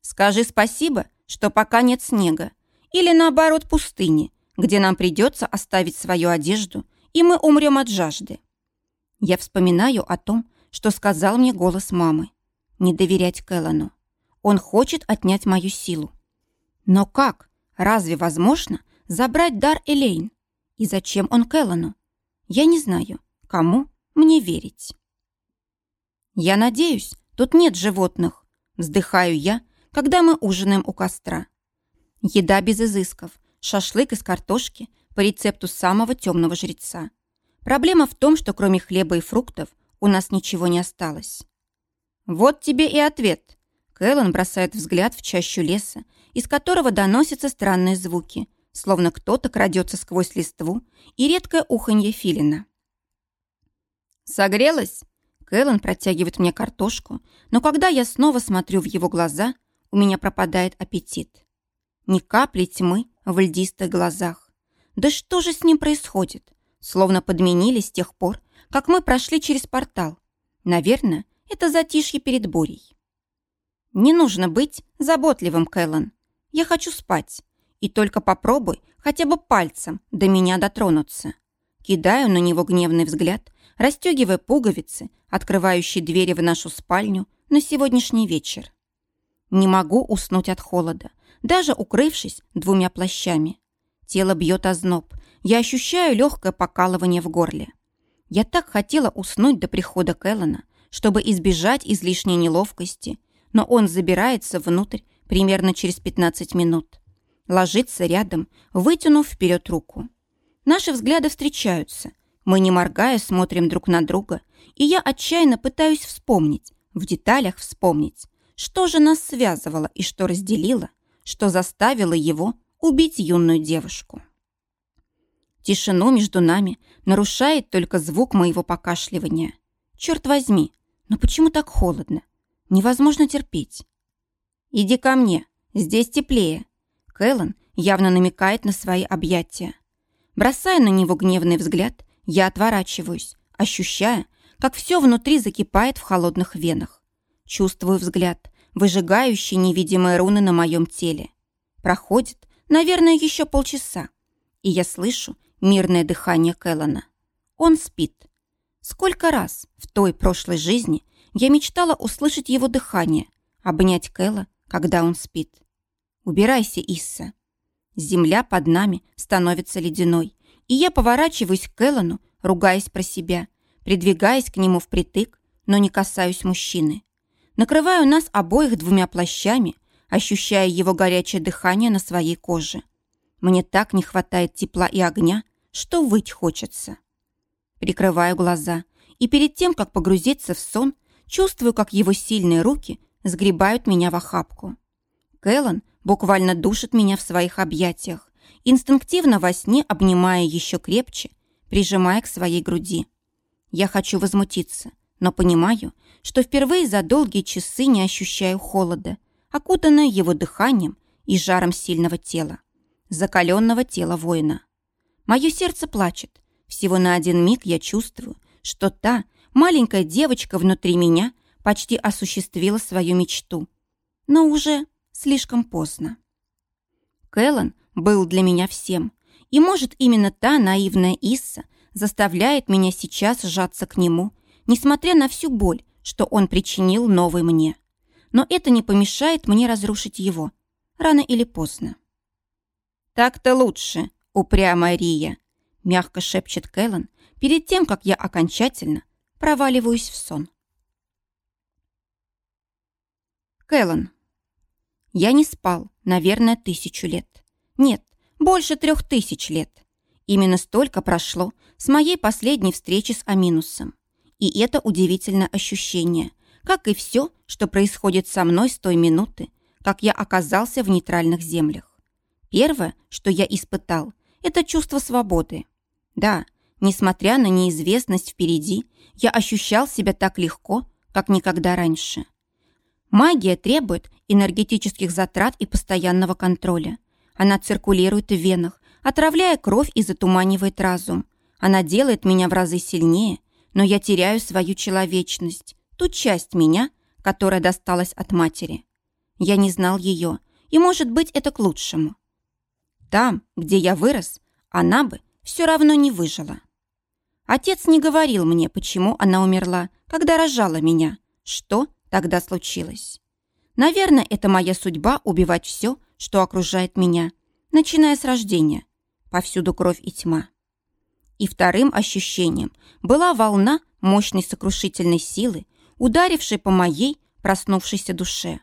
Скажи спасибо, что пока нет снега, или наоборот пустыни, где нам придется оставить свою одежду, и мы умрем от жажды. Я вспоминаю о том, что сказал мне голос мамы. Не доверять Кэллану. Он хочет отнять мою силу. Но как? Разве возможно забрать дар Элейн? И зачем он Келлану? Я не знаю, кому мне верить. Я надеюсь, тут нет животных. Вздыхаю я, когда мы ужинаем у костра. Еда без изысков, шашлык из картошки по рецепту самого темного жреца. Проблема в том, что кроме хлеба и фруктов у нас ничего не осталось. Вот тебе и ответ. Кэллен бросает взгляд в чащу леса из которого доносятся странные звуки, словно кто-то крадется сквозь листву и редкое уханье филина. «Согрелась?» Кэллен протягивает мне картошку, но когда я снова смотрю в его глаза, у меня пропадает аппетит. Ни капли тьмы в льдистых глазах. Да что же с ним происходит? Словно подменили с тех пор, как мы прошли через портал. Наверное, это затишье перед бурей. Не нужно быть заботливым, Кэллен. Я хочу спать. И только попробуй хотя бы пальцем до меня дотронуться. Кидаю на него гневный взгляд, расстегивая пуговицы, открывающие двери в нашу спальню на сегодняшний вечер. Не могу уснуть от холода, даже укрывшись двумя плащами. Тело бьет озноб. Я ощущаю легкое покалывание в горле. Я так хотела уснуть до прихода Кэллона, чтобы избежать излишней неловкости, но он забирается внутрь примерно через 15 минут. Ложится рядом, вытянув вперед руку. Наши взгляды встречаются. Мы, не моргая, смотрим друг на друга, и я отчаянно пытаюсь вспомнить, в деталях вспомнить, что же нас связывало и что разделило, что заставило его убить юную девушку. Тишину между нами нарушает только звук моего покашливания. Черт возьми, но почему так холодно? Невозможно терпеть. «Иди ко мне, здесь теплее». Кэллен явно намекает на свои объятия. Бросая на него гневный взгляд, я отворачиваюсь, ощущая, как все внутри закипает в холодных венах. Чувствую взгляд, выжигающий невидимые руны на моем теле. Проходит, наверное, еще полчаса, и я слышу мирное дыхание Кэллона. Он спит. Сколько раз в той прошлой жизни я мечтала услышать его дыхание, обнять Кэлла, когда он спит. Убирайся, Исса. Земля под нами становится ледяной, и я поворачиваюсь к Эллону, ругаясь про себя, придвигаясь к нему впритык, но не касаюсь мужчины. Накрываю нас обоих двумя плащами, ощущая его горячее дыхание на своей коже. Мне так не хватает тепла и огня, что выть хочется. Прикрываю глаза, и перед тем, как погрузиться в сон, чувствую, как его сильные руки сгребают меня в охапку. Кэллен буквально душит меня в своих объятиях, инстинктивно во сне обнимая еще крепче, прижимая к своей груди. Я хочу возмутиться, но понимаю, что впервые за долгие часы не ощущаю холода, окутанная его дыханием и жаром сильного тела, закаленного тела воина. Мое сердце плачет. Всего на один миг я чувствую, что та маленькая девочка внутри меня почти осуществила свою мечту. Но уже слишком поздно. Кэллен был для меня всем, и, может, именно та наивная Исса заставляет меня сейчас сжаться к нему, несмотря на всю боль, что он причинил новой мне. Но это не помешает мне разрушить его, рано или поздно. «Так-то лучше, упрямая Рия», — мягко шепчет Кэллен перед тем, как я окончательно проваливаюсь в сон. Кэллен. Я не спал, наверное, тысячу лет. Нет, больше трех тысяч лет. Именно столько прошло с моей последней встречи с Аминусом. И это удивительное ощущение, как и все, что происходит со мной с той минуты, как я оказался в нейтральных землях. Первое, что я испытал, это чувство свободы. Да, несмотря на неизвестность впереди, я ощущал себя так легко, как никогда раньше. Магия требует энергетических затрат и постоянного контроля. Она циркулирует в венах, отравляя кровь и затуманивает разум. Она делает меня в разы сильнее, но я теряю свою человечность, ту часть меня, которая досталась от матери. Я не знал ее, и, может быть, это к лучшему. Там, где я вырос, она бы все равно не выжила. Отец не говорил мне, почему она умерла, когда рожала меня, что тогда случилось. Наверное, это моя судьба убивать все, что окружает меня, начиная с рождения. Повсюду кровь и тьма. И вторым ощущением была волна мощной сокрушительной силы, ударившей по моей проснувшейся душе.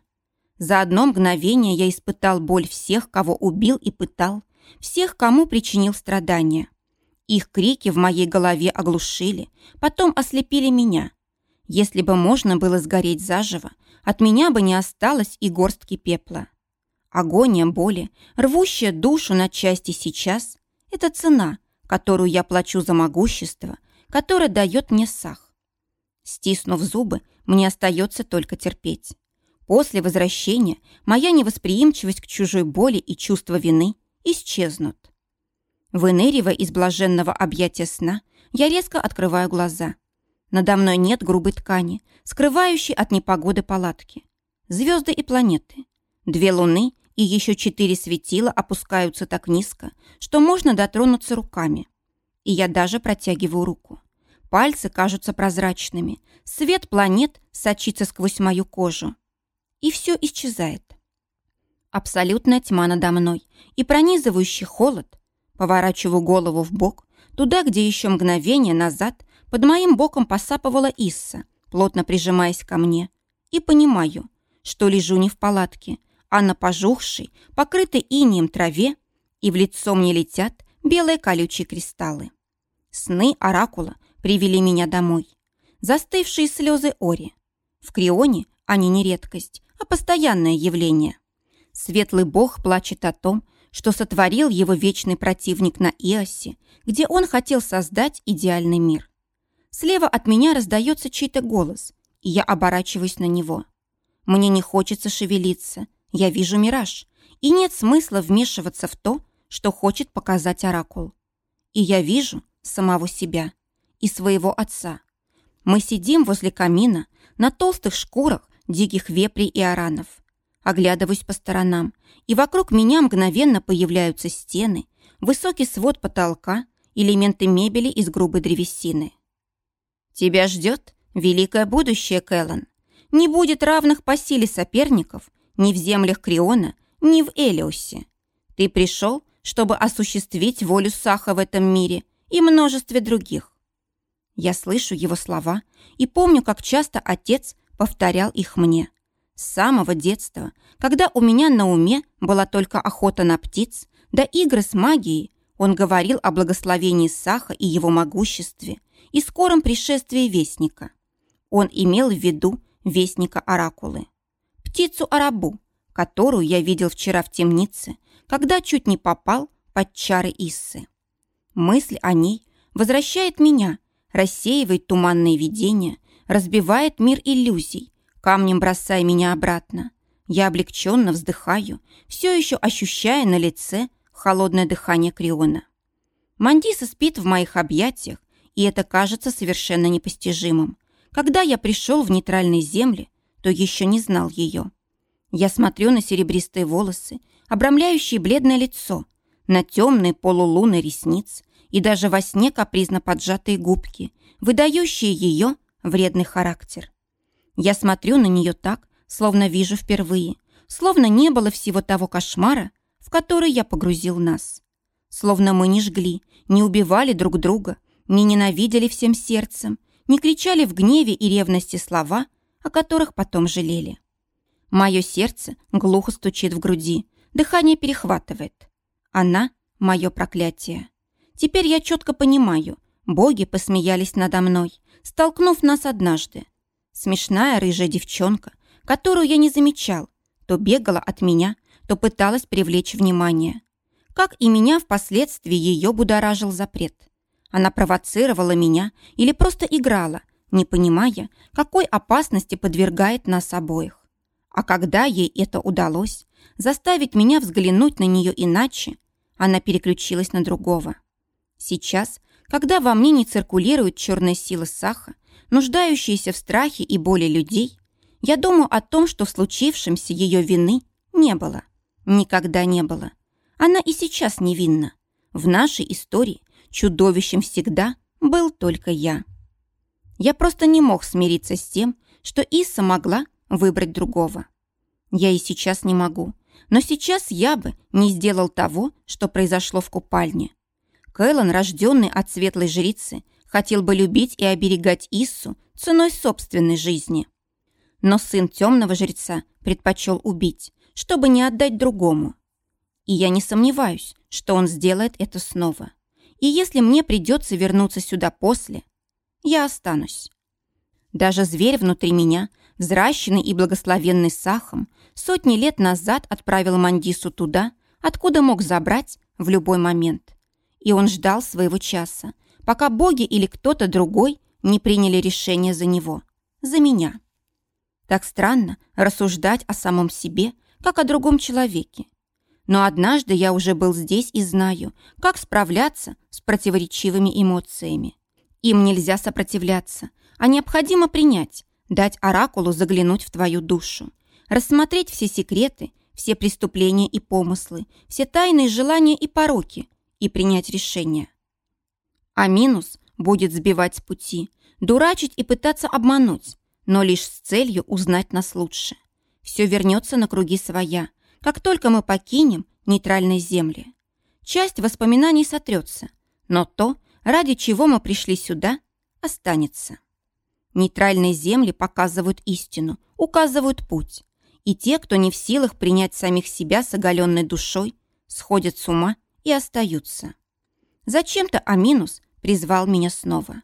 За одно мгновение я испытал боль всех, кого убил и пытал, всех, кому причинил страдания. Их крики в моей голове оглушили, потом ослепили меня. Если бы можно было сгореть заживо, от меня бы не осталось и горстки пепла. Агония боли, рвущая душу на части сейчас – это цена, которую я плачу за могущество, которое дает мне сах. Стиснув зубы, мне остается только терпеть. После возвращения моя невосприимчивость к чужой боли и чувство вины исчезнут. Выныривая из блаженного объятия сна, я резко открываю глаза. Надо мной нет грубой ткани, скрывающей от непогоды палатки. Звезды и планеты. Две луны и еще четыре светила опускаются так низко, что можно дотронуться руками. И я даже протягиваю руку. Пальцы кажутся прозрачными, свет планет сочится сквозь мою кожу. И все исчезает. Абсолютная тьма надо мной и пронизывающий холод. Поворачиваю голову в бок, туда, где еще мгновение назад под моим боком посапывала Исса, плотно прижимаясь ко мне, и понимаю, что лежу не в палатке, а на пожухшей, покрытой инием траве, и в лицо мне летят белые колючие кристаллы. Сны оракула привели меня домой. Застывшие слезы Ори. В Крионе они не редкость, а постоянное явление. Светлый бог плачет о том, что сотворил его вечный противник на Иосе, где он хотел создать идеальный мир. Слева от меня раздается чей-то голос, и я оборачиваюсь на него. Мне не хочется шевелиться, я вижу мираж, и нет смысла вмешиваться в то, что хочет показать Оракул. И я вижу самого себя и своего отца. Мы сидим возле камина на толстых шкурах диких вепрей и аранов. Оглядываюсь по сторонам, и вокруг меня мгновенно появляются стены, высокий свод потолка, элементы мебели из грубой древесины. Тебя ждет великое будущее, Кэллен. Не будет равных по силе соперников ни в землях Криона, ни в Элиосе. Ты пришел, чтобы осуществить волю Саха в этом мире и множестве других. Я слышу его слова и помню, как часто отец повторял их мне. С самого детства, когда у меня на уме была только охота на птиц, да игры с магией, он говорил о благословении Саха и его могуществе и скором пришествии Вестника. Он имел в виду Вестника Оракулы. Птицу-арабу, которую я видел вчера в темнице, когда чуть не попал под чары Иссы. Мысль о ней возвращает меня, рассеивает туманные видения, разбивает мир иллюзий, камнем бросая меня обратно. Я облегченно вздыхаю, все еще ощущая на лице холодное дыхание Криона. Мандиса спит в моих объятиях, и это кажется совершенно непостижимым. Когда я пришел в нейтральные земли, то еще не знал ее. Я смотрю на серебристые волосы, обрамляющие бледное лицо, на темные полулуны ресниц и даже во сне капризно поджатые губки, выдающие ее вредный характер. Я смотрю на нее так, словно вижу впервые, словно не было всего того кошмара, в который я погрузил нас. Словно мы не жгли, не убивали друг друга, не ненавидели всем сердцем, не кричали в гневе и ревности слова, о которых потом жалели. Мое сердце глухо стучит в груди, дыхание перехватывает. Она — мое проклятие. Теперь я четко понимаю, боги посмеялись надо мной, столкнув нас однажды. Смешная рыжая девчонка, которую я не замечал, то бегала от меня, то пыталась привлечь внимание. Как и меня впоследствии ее будоражил запрет. Она провоцировала меня или просто играла, не понимая, какой опасности подвергает нас обоих. А когда ей это удалось, заставить меня взглянуть на нее иначе, она переключилась на другого. Сейчас, когда во мне не циркулирует черная сила Саха, нуждающиеся в страхе и боли людей, я думаю о том, что в случившемся ее вины не было. Никогда не было. Она и сейчас невинна. В нашей истории чудовищем всегда был только я. Я просто не мог смириться с тем, что Иса могла выбрать другого. Я и сейчас не могу, но сейчас я бы не сделал того, что произошло в купальне. Кэллон, рожденный от светлой жрицы, хотел бы любить и оберегать Иссу ценой собственной жизни. Но сын темного жреца предпочел убить, чтобы не отдать другому. И я не сомневаюсь, что он сделает это снова. И если мне придется вернуться сюда после, я останусь. Даже зверь внутри меня, взращенный и благословенный Сахом, сотни лет назад отправил Мандису туда, откуда мог забрать в любой момент. И он ждал своего часа, пока боги или кто-то другой не приняли решение за него, за меня. Так странно рассуждать о самом себе, как о другом человеке. Но однажды я уже был здесь и знаю, как справляться с противоречивыми эмоциями. Им нельзя сопротивляться, а необходимо принять, дать оракулу заглянуть в твою душу, рассмотреть все секреты, все преступления и помыслы, все тайные желания и пороки и принять решение. А минус будет сбивать с пути, дурачить и пытаться обмануть, но лишь с целью узнать нас лучше. Все вернется на круги своя, как только мы покинем нейтральные земли. Часть воспоминаний сотрется, но то, ради чего мы пришли сюда, останется. Нейтральные земли показывают истину, указывают путь. И те, кто не в силах принять самих себя с оголенной душой, сходят с ума и остаются. Зачем-то Аминус призвал меня снова.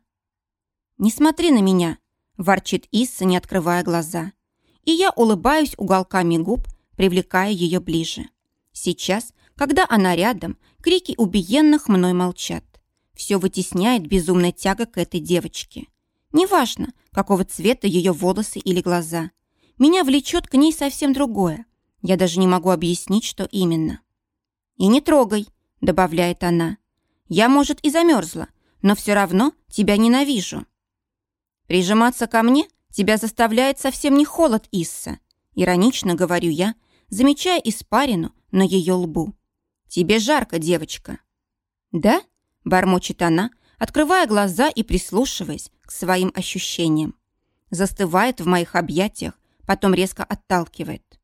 «Не смотри на меня», – ворчит Исса, не открывая глаза. И я улыбаюсь уголками губ, привлекая ее ближе. Сейчас, когда она рядом, крики убиенных мной молчат. Все вытесняет безумная тяга к этой девочке. Неважно, какого цвета ее волосы или глаза. Меня влечет к ней совсем другое. Я даже не могу объяснить, что именно. «И не трогай», — добавляет она. «Я, может, и замерзла, но все равно тебя ненавижу». «Прижиматься ко мне тебя заставляет совсем не холод, Исса», — иронично говорю я, замечая испарину на ее лбу. «Тебе жарко, девочка». «Да?» — бормочет она, открывая глаза и прислушиваясь к своим ощущениям. Застывает в моих объятиях, потом резко отталкивает.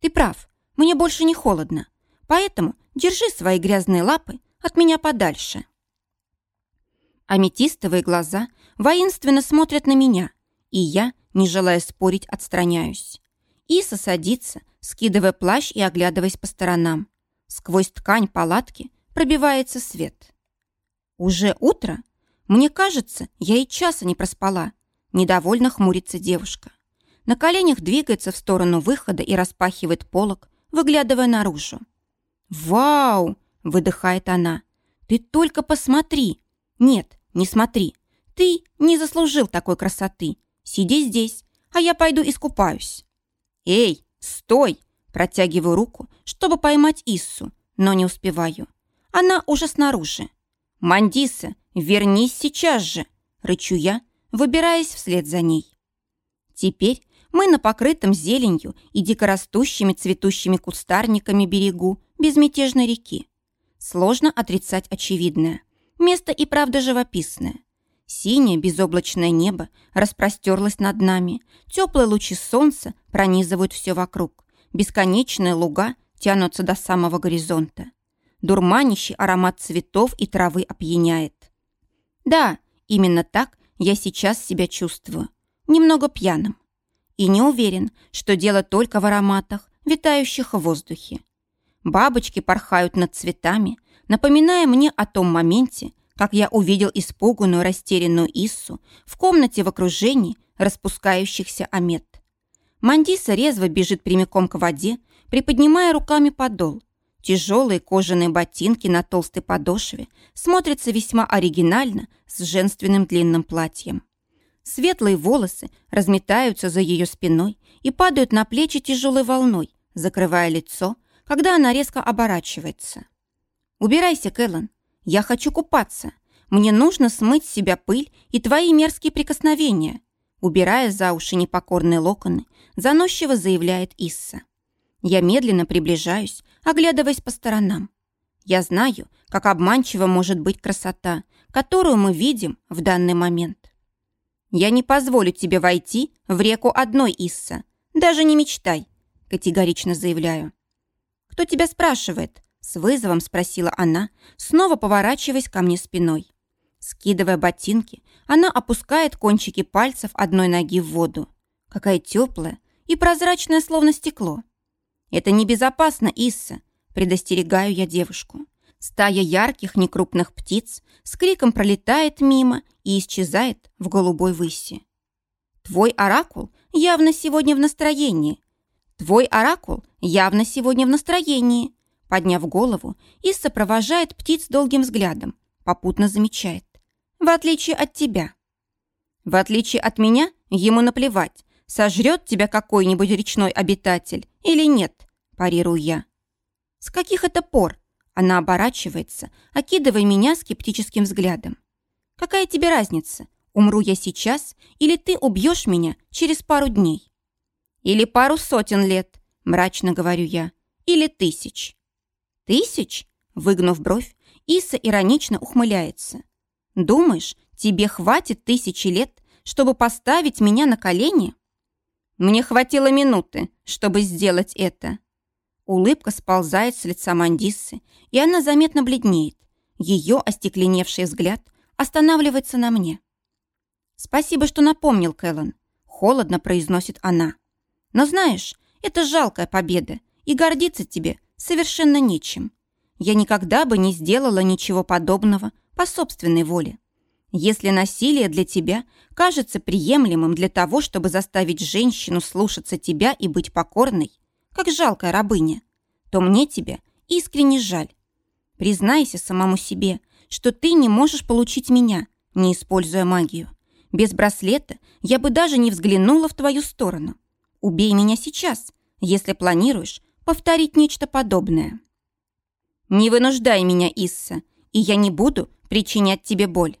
«Ты прав, мне больше не холодно, поэтому держи свои грязные лапы от меня подальше». Аметистовые глаза воинственно смотрят на меня, и я, не желая спорить, отстраняюсь. Иса садится, скидывая плащ и оглядываясь по сторонам. Сквозь ткань палатки пробивается свет. «Уже утро? Мне кажется, я и часа не проспала». Недовольно хмурится девушка. На коленях двигается в сторону выхода и распахивает полог, выглядывая наружу. «Вау!» — выдыхает она. «Ты только посмотри!» «Нет, не смотри. Ты не заслужил такой красоты. Сиди здесь, а я пойду искупаюсь». «Эй, стой!» Протягиваю руку, чтобы поймать Иссу, но не успеваю. Она уже снаружи. «Мандиса, вернись сейчас же!» Рычу я, выбираясь вслед за ней. Теперь мы на покрытом зеленью и дикорастущими цветущими кустарниками берегу безмятежной реки. Сложно отрицать очевидное. Место и правда живописное. Синее безоблачное небо распростерлось над нами. Теплые лучи солнца пронизывают все вокруг. Бесконечные луга тянутся до самого горизонта. Дурманящий аромат цветов и травы опьяняет. Да, именно так я сейчас себя чувствую. Немного пьяным. И не уверен, что дело только в ароматах, витающих в воздухе. Бабочки порхают над цветами, напоминая мне о том моменте, как я увидел испуганную, растерянную Иссу в комнате в окружении распускающихся амет. Мандиса резво бежит прямиком к воде, приподнимая руками подол. Тяжелые кожаные ботинки на толстой подошве смотрятся весьма оригинально с женственным длинным платьем. Светлые волосы разметаются за ее спиной и падают на плечи тяжелой волной, закрывая лицо, когда она резко оборачивается. «Убирайся, Кэллен. Я хочу купаться. Мне нужно смыть с себя пыль и твои мерзкие прикосновения», убирая за уши непокорные локоны, заносчиво заявляет Исса. Я медленно приближаюсь, оглядываясь по сторонам. Я знаю, как обманчива может быть красота, которую мы видим в данный момент. «Я не позволю тебе войти в реку одной, Исса. Даже не мечтай», — категорично заявляю. «Кто тебя спрашивает?» — с вызовом спросила она, снова поворачиваясь ко мне спиной. Скидывая ботинки, она опускает кончики пальцев одной ноги в воду. Какая теплая и прозрачная, словно стекло. «Это небезопасно, Исса», — предостерегаю я девушку. Стая ярких некрупных птиц с криком пролетает мимо и исчезает в голубой выси. Твой оракул явно сегодня в настроении. Твой оракул явно сегодня в настроении. Подняв голову, и сопровождает птиц долгим взглядом, попутно замечает. В отличие от тебя. В отличие от меня, ему наплевать, сожрет тебя какой-нибудь речной обитатель или нет, парирую я. С каких это пор она оборачивается, окидывая меня скептическим взглядом. «Какая тебе разница, умру я сейчас или ты убьешь меня через пару дней?» «Или пару сотен лет», — мрачно говорю я, «или тысяч». «Тысяч?» — выгнув бровь, Иса иронично ухмыляется. «Думаешь, тебе хватит тысячи лет, чтобы поставить меня на колени?» «Мне хватило минуты, чтобы сделать это». Улыбка сползает с лица Мандиссы, и она заметно бледнеет. Ее остекленевший взгляд останавливается на мне. «Спасибо, что напомнил, Кэллен», — холодно произносит она. «Но знаешь, это жалкая победа, и гордиться тебе совершенно нечем. Я никогда бы не сделала ничего подобного по собственной воле. Если насилие для тебя кажется приемлемым для того, чтобы заставить женщину слушаться тебя и быть покорной, как жалкая рабыня, то мне тебя искренне жаль. Признайся самому себе, что ты не можешь получить меня, не используя магию. Без браслета я бы даже не взглянула в твою сторону. Убей меня сейчас, если планируешь повторить нечто подобное. Не вынуждай меня, Исса, и я не буду причинять тебе боль.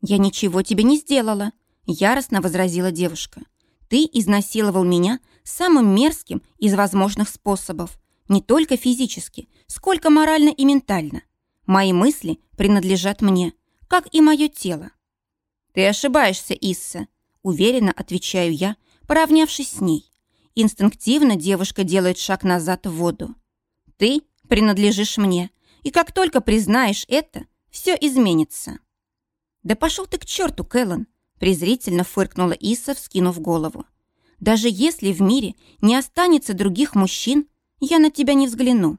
Я ничего тебе не сделала, яростно возразила девушка. Ты изнасиловал меня самым мерзким из возможных способов, не только физически, сколько морально и ментально. Мои мысли принадлежат мне, как и мое тело. Ты ошибаешься, Исса, уверенно отвечаю я, поравнявшись с ней. Инстинктивно девушка делает шаг назад в воду. Ты принадлежишь мне, и как только признаешь это, все изменится. Да пошел ты к черту, Кэллен, презрительно фыркнула Иса, вскинув голову. Даже если в мире не останется других мужчин, я на тебя не взгляну.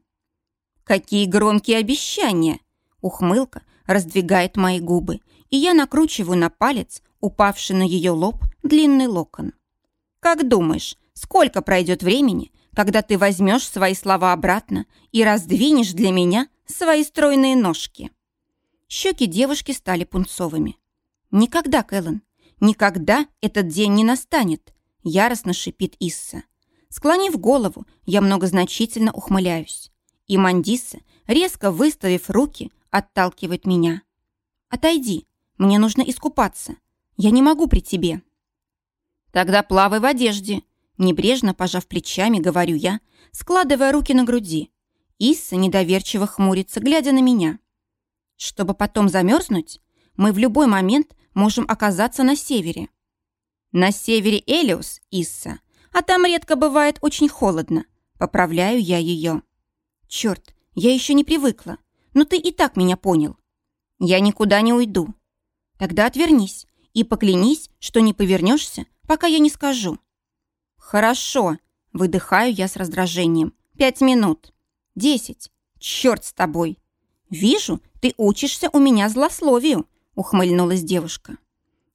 Какие громкие обещания! Ухмылка раздвигает мои губы, и я накручиваю на палец упавший на ее лоб длинный локон. Как думаешь, сколько пройдет времени, когда ты возьмешь свои слова обратно и раздвинешь для меня свои стройные ножки?» Щеки девушки стали пунцовыми. «Никогда, Кэлен, никогда этот день не настанет», — яростно шипит Исса. Склонив голову, я многозначительно ухмыляюсь. И Мандиса, резко выставив руки, отталкивает меня. «Отойди, мне нужно искупаться. Я не могу при тебе». «Тогда плавай в одежде», Небрежно пожав плечами, говорю я, складывая руки на груди. Исса недоверчиво хмурится, глядя на меня. Чтобы потом замерзнуть, мы в любой момент можем оказаться на севере. На севере Элиус, Исса, а там редко бывает очень холодно. Поправляю я ее. Черт, я еще не привыкла, но ты и так меня понял. Я никуда не уйду. Тогда отвернись и поклянись, что не повернешься, пока я не скажу. «Хорошо», — выдыхаю я с раздражением. «Пять минут. Десять. Черт с тобой!» «Вижу, ты учишься у меня злословию», — ухмыльнулась девушка.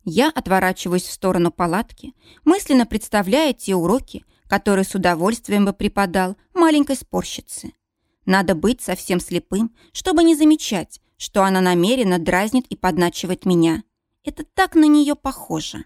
Я отворачиваюсь в сторону палатки, мысленно представляя те уроки, которые с удовольствием бы преподал маленькой спорщице. Надо быть совсем слепым, чтобы не замечать, что она намеренно дразнит и подначивает меня. Это так на нее похоже.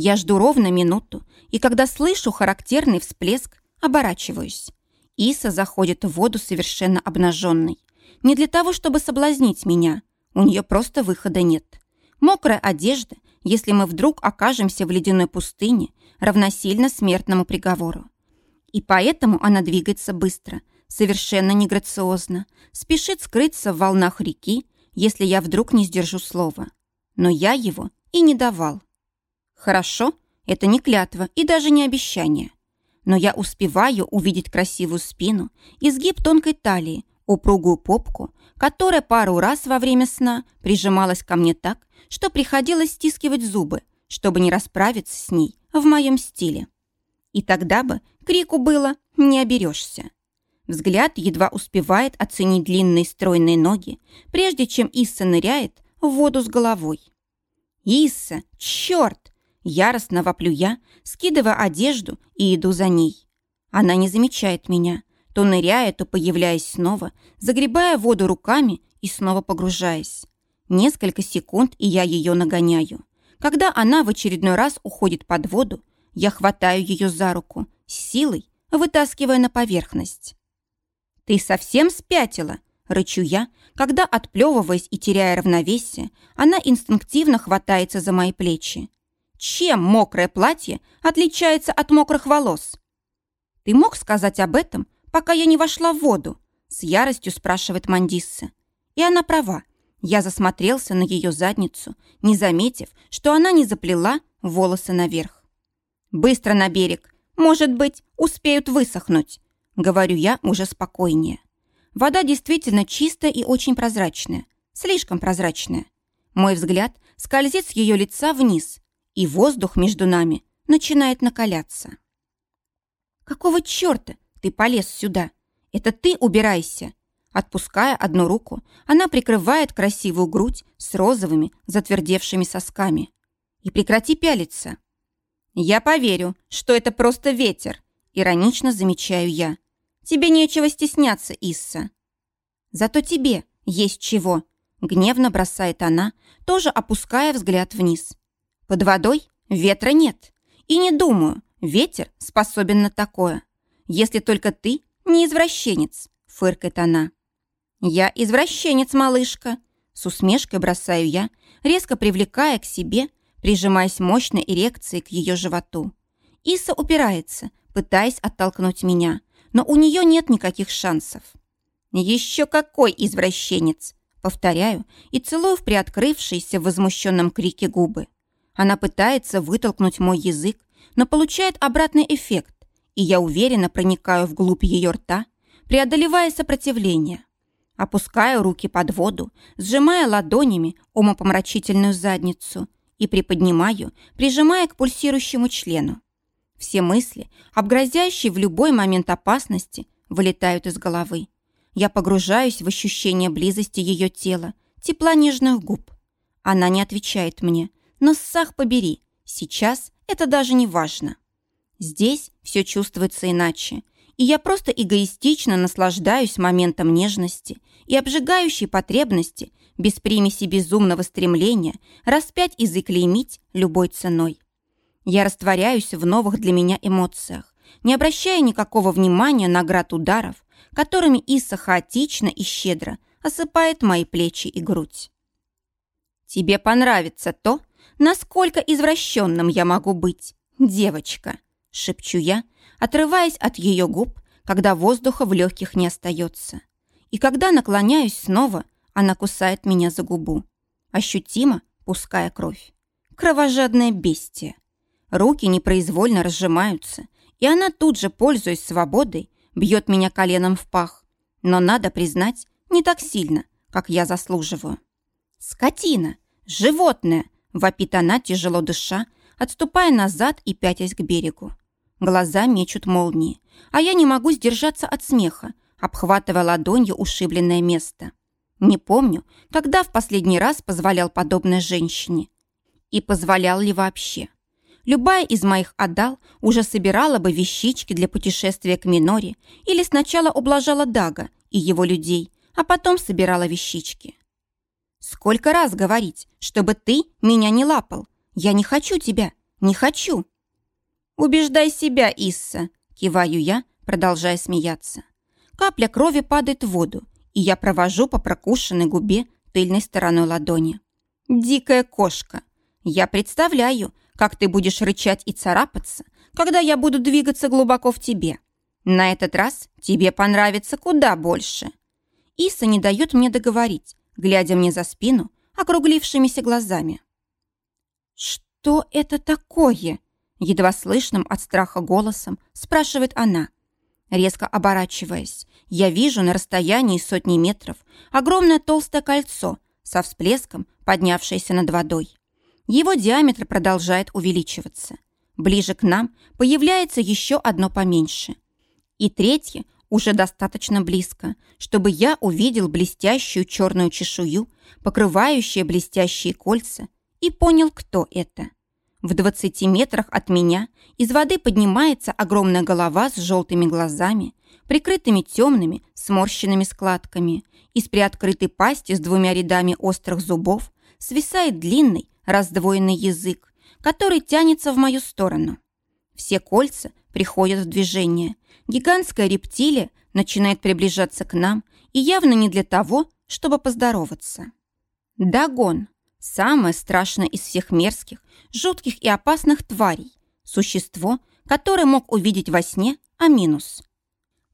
Я жду ровно минуту, и когда слышу характерный всплеск, оборачиваюсь. Иса заходит в воду совершенно обнаженной. Не для того, чтобы соблазнить меня. У нее просто выхода нет. Мокрая одежда, если мы вдруг окажемся в ледяной пустыне, равносильно смертному приговору. И поэтому она двигается быстро, совершенно неграциозно, спешит скрыться в волнах реки, если я вдруг не сдержу слова. Но я его и не давал. Хорошо, это не клятва и даже не обещание. Но я успеваю увидеть красивую спину, изгиб тонкой талии, упругую попку, которая пару раз во время сна прижималась ко мне так, что приходилось стискивать зубы, чтобы не расправиться с ней в моем стиле. И тогда бы крику было «не оберешься». Взгляд едва успевает оценить длинные стройные ноги, прежде чем Исса ныряет в воду с головой. «Исса, черт!» Яростно воплю я, скидывая одежду и иду за ней. Она не замечает меня, то ныряя, то появляясь снова, загребая воду руками и снова погружаясь. Несколько секунд, и я ее нагоняю. Когда она в очередной раз уходит под воду, я хватаю ее за руку, с силой вытаскивая на поверхность. «Ты совсем спятила?» — рычу я, когда, отплевываясь и теряя равновесие, она инстинктивно хватается за мои плечи. Чем мокрое платье отличается от мокрых волос? Ты мог сказать об этом, пока я не вошла в воду? С яростью спрашивает Мандисса. И она права. Я засмотрелся на ее задницу, не заметив, что она не заплела волосы наверх. «Быстро на берег! Может быть, успеют высохнуть!» Говорю я уже спокойнее. Вода действительно чистая и очень прозрачная. Слишком прозрачная. Мой взгляд скользит с ее лица вниз, и воздух между нами начинает накаляться. «Какого черта ты полез сюда? Это ты убирайся!» Отпуская одну руку, она прикрывает красивую грудь с розовыми затвердевшими сосками. «И прекрати пялиться!» «Я поверю, что это просто ветер», — иронично замечаю я. «Тебе нечего стесняться, Исса». «Зато тебе есть чего», — гневно бросает она, тоже опуская взгляд вниз. «Под водой ветра нет. И не думаю, ветер способен на такое. Если только ты не извращенец», — фыркает она. «Я извращенец, малышка», — с усмешкой бросаю я, резко привлекая к себе прижимаясь мощной эрекцией к ее животу. Иса упирается, пытаясь оттолкнуть меня, но у нее нет никаких шансов. «Еще какой извращенец!» Повторяю и целую в приоткрывшиеся в возмущенном крике губы. Она пытается вытолкнуть мой язык, но получает обратный эффект, и я уверенно проникаю вглубь ее рта, преодолевая сопротивление. Опускаю руки под воду, сжимая ладонями умопомрачительную задницу и приподнимаю, прижимая к пульсирующему члену. Все мысли, обгрозящие в любой момент опасности, вылетают из головы. Я погружаюсь в ощущение близости ее тела, тепла нежных губ. Она не отвечает мне, но ссах побери, сейчас это даже не важно. Здесь все чувствуется иначе, и я просто эгоистично наслаждаюсь моментом нежности и обжигающей потребности без примеси безумного стремления распять и заклеймить любой ценой. Я растворяюсь в новых для меня эмоциях, не обращая никакого внимания на град ударов, которыми Иса хаотично и щедро осыпает мои плечи и грудь. «Тебе понравится то, насколько извращенным я могу быть, девочка», — шепчу я, отрываясь от ее губ, когда воздуха в легких не остается. И когда наклоняюсь снова — она кусает меня за губу. Ощутимо, пуская кровь. Кровожадное бестие. Руки непроизвольно разжимаются, и она тут же, пользуясь свободой, бьет меня коленом в пах. Но надо признать, не так сильно, как я заслуживаю. «Скотина! Животное!» — вопит она, тяжело дыша, отступая назад и пятясь к берегу. Глаза мечут молнии, а я не могу сдержаться от смеха, обхватывая ладонью ушибленное место. Не помню, когда в последний раз позволял подобной женщине. И позволял ли вообще. Любая из моих отдал уже собирала бы вещички для путешествия к Миноре или сначала ублажала Дага и его людей, а потом собирала вещички. Сколько раз говорить, чтобы ты меня не лапал? Я не хочу тебя, не хочу. Убеждай себя, Исса, киваю я, продолжая смеяться. Капля крови падает в воду, и я провожу по прокушенной губе тыльной стороной ладони. «Дикая кошка! Я представляю, как ты будешь рычать и царапаться, когда я буду двигаться глубоко в тебе. На этот раз тебе понравится куда больше». Иса не дает мне договорить, глядя мне за спину округлившимися глазами. «Что это такое?» Едва слышным от страха голосом спрашивает она, резко оборачиваясь. Я вижу на расстоянии сотни метров огромное толстое кольцо со всплеском, поднявшееся над водой. Его диаметр продолжает увеличиваться. Ближе к нам появляется еще одно поменьше. И третье уже достаточно близко, чтобы я увидел блестящую черную чешую, покрывающую блестящие кольца, и понял, кто это. В 20 метрах от меня из воды поднимается огромная голова с желтыми глазами, прикрытыми темными, сморщенными складками. Из приоткрытой пасти с двумя рядами острых зубов свисает длинный, раздвоенный язык, который тянется в мою сторону. Все кольца приходят в движение. Гигантская рептилия начинает приближаться к нам и явно не для того, чтобы поздороваться. Дагон. Самое страшное из всех мерзких, жутких и опасных тварей. Существо, которое мог увидеть во сне Аминус.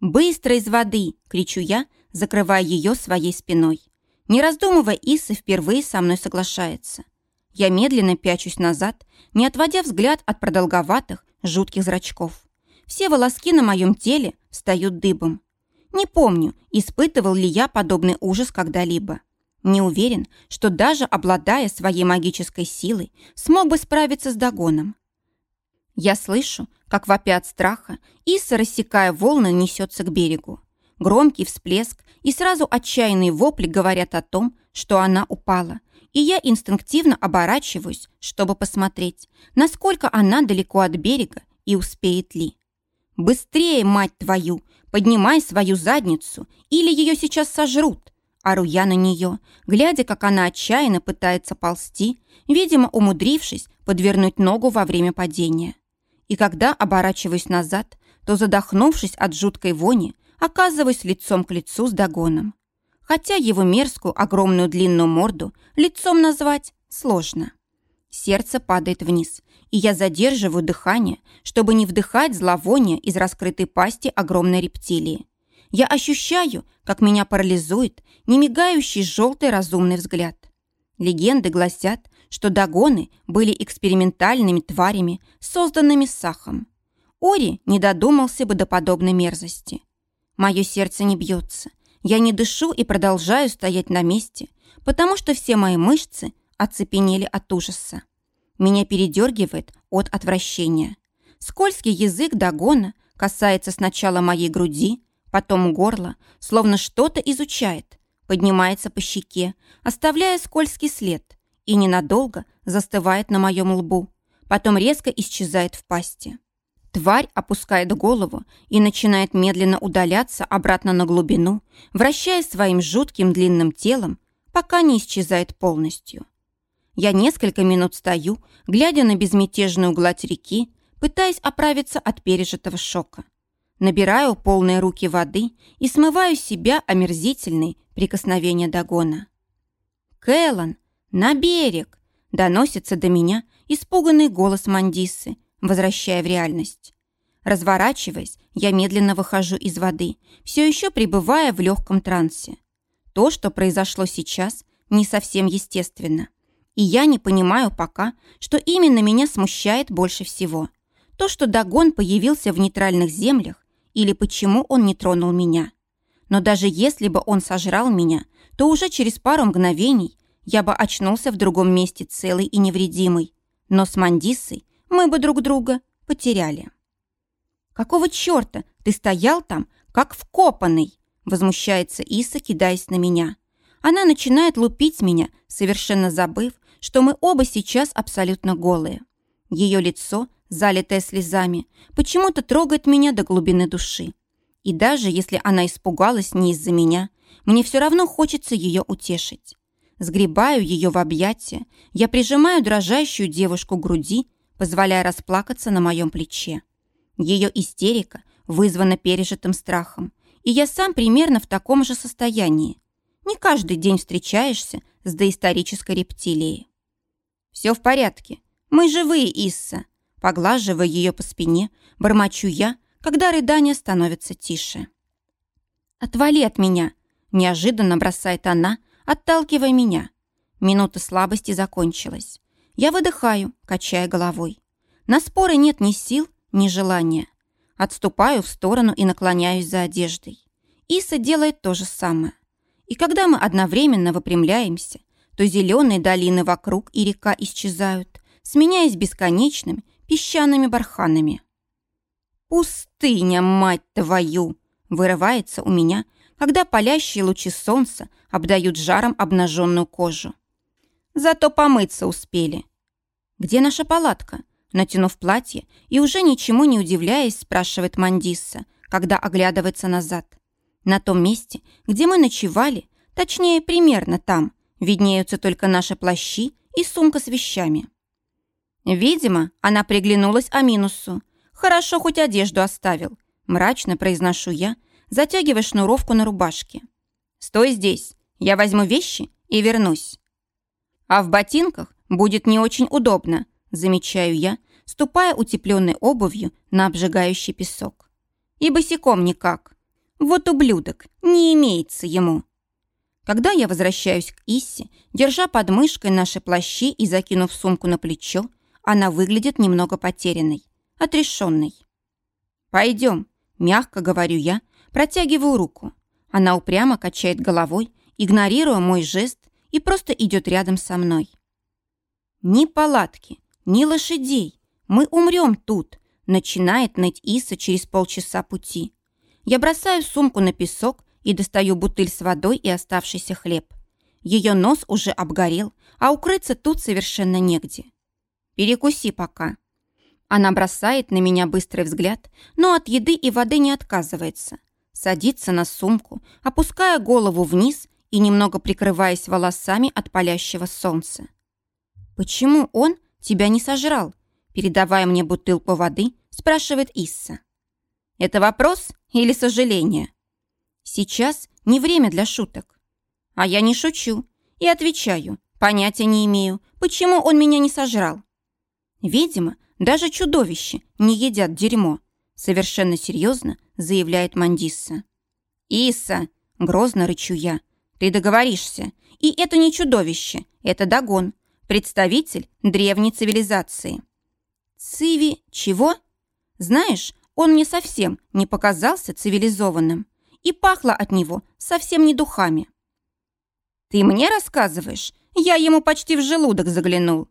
«Быстро из воды!» — кричу я, закрывая ее своей спиной. Не раздумывая, Иса впервые со мной соглашается. Я медленно пячусь назад, не отводя взгляд от продолговатых, жутких зрачков. все волоски на моем теле встают дыбом. Не помню, испытывал ли я подобный ужас когда-либо. Не уверен, что даже обладая своей магической силой, смог бы справиться с догоном. Я слышу, как вопят страха, Иса, рассекая волны, несется к берегу. Громкий всплеск и сразу отчаянные вопли говорят о том, что она упала, и я инстинктивно оборачиваюсь, чтобы посмотреть, насколько она далеко от берега и успеет ли. «Быстрее, мать твою! Поднимай свою задницу, или ее сейчас сожрут!» Ору я на нее, глядя, как она отчаянно пытается ползти, видимо, умудрившись подвернуть ногу во время падения. И когда оборачиваюсь назад, то, задохнувшись от жуткой вони, оказываюсь лицом к лицу с догоном. Хотя его мерзкую огромную длинную морду лицом назвать сложно. Сердце падает вниз, и я задерживаю дыхание, чтобы не вдыхать зловоние из раскрытой пасти огромной рептилии. Я ощущаю, как меня парализует немигающий желтый разумный взгляд. Легенды гласят, что догоны были экспериментальными тварями, созданными Сахом. Ори не додумался бы до подобной мерзости. Мое сердце не бьется. Я не дышу и продолжаю стоять на месте, потому что все мои мышцы оцепенели от ужаса. Меня передергивает от отвращения. Скользкий язык догона касается сначала моей груди, потом горла, словно что-то изучает, поднимается по щеке, оставляя скользкий след, и ненадолго застывает на моем лбу, потом резко исчезает в пасти. Тварь опускает голову и начинает медленно удаляться обратно на глубину, вращая своим жутким длинным телом, пока не исчезает полностью. Я несколько минут стою, глядя на безмятежную гладь реки, пытаясь оправиться от пережитого шока. Набираю полные руки воды и смываю себя омерзительные прикосновения Дагона. «Кэллан, «На берег!» – доносится до меня испуганный голос Мандисы, возвращая в реальность. Разворачиваясь, я медленно выхожу из воды, все еще пребывая в легком трансе. То, что произошло сейчас, не совсем естественно. И я не понимаю пока, что именно меня смущает больше всего. То, что Дагон появился в нейтральных землях, или почему он не тронул меня. Но даже если бы он сожрал меня, то уже через пару мгновений я бы очнулся в другом месте целый и невредимый. Но с Мандисой мы бы друг друга потеряли. «Какого черта ты стоял там, как вкопанный?» Возмущается Иса, кидаясь на меня. Она начинает лупить меня, совершенно забыв, что мы оба сейчас абсолютно голые. Ее лицо, залитое слезами, почему-то трогает меня до глубины души. И даже если она испугалась не из-за меня, мне все равно хочется ее утешить. Сгребаю ее в объятия, я прижимаю дрожащую девушку к груди, позволяя расплакаться на моем плече. Ее истерика вызвана пережитым страхом, и я сам примерно в таком же состоянии. Не каждый день встречаешься с доисторической рептилией. «Все в порядке. Мы живые, Исса!» Поглаживая ее по спине, бормочу я, когда рыдания становятся тише. «Отвали от меня!» Неожиданно бросает она, отталкивая меня. Минута слабости закончилась. Я выдыхаю, качая головой. На споры нет ни сил, ни желания. Отступаю в сторону и наклоняюсь за одеждой. Иса делает то же самое. И когда мы одновременно выпрямляемся, то зеленые долины вокруг и река исчезают, сменяясь бесконечными песчаными барханами. «Пустыня, мать твою!» вырывается у меня, когда палящие лучи солнца обдают жаром обнаженную кожу. Зато помыться успели. «Где наша палатка?» Натянув платье и уже ничему не удивляясь, спрашивает Мандисса, когда оглядывается назад. На том месте, где мы ночевали, точнее, примерно там, виднеются только наши плащи и сумка с вещами. Видимо, она приглянулась Аминусу. Хорошо, хоть одежду оставил. Мрачно произношу я, затягивая шнуровку на рубашке. «Стой здесь, я возьму вещи и вернусь». «А в ботинках будет не очень удобно», замечаю я, ступая утепленной обувью на обжигающий песок. «И босиком никак. Вот ублюдок, не имеется ему». Когда я возвращаюсь к Иссе, держа под мышкой наши плащи и закинув сумку на плечо, она выглядит немного потерянной, отрешенной. «Пойдем», — мягко говорю я, протягиваю руку. Она упрямо качает головой, игнорируя мой жест, и просто идет рядом со мной. Ни палатки, ни лошадей. Мы умрем тут, начинает ныть Иса через полчаса пути. Я бросаю сумку на песок и достаю бутыль с водой и оставшийся хлеб. Ее нос уже обгорел, а укрыться тут совершенно негде. Перекуси пока. Она бросает на меня быстрый взгляд, но от еды и воды не отказывается. Садится на сумку, опуская голову вниз и немного прикрываясь волосами от палящего солнца. «Почему он тебя не сожрал?» Передавая мне бутылку воды, спрашивает Исса. «Это вопрос или сожаление?» «Сейчас не время для шуток». А я не шучу и отвечаю, понятия не имею, почему он меня не сожрал. Видимо, даже чудовища не едят дерьмо, совершенно серьезно заявляет Мандисса. «Иса!» — грозно рычу я. «Ты договоришься. И это не чудовище, это Дагон, представитель древней цивилизации». «Циви... чего?» «Знаешь, он мне совсем не показался цивилизованным, и пахло от него совсем не духами». «Ты мне рассказываешь? Я ему почти в желудок заглянул».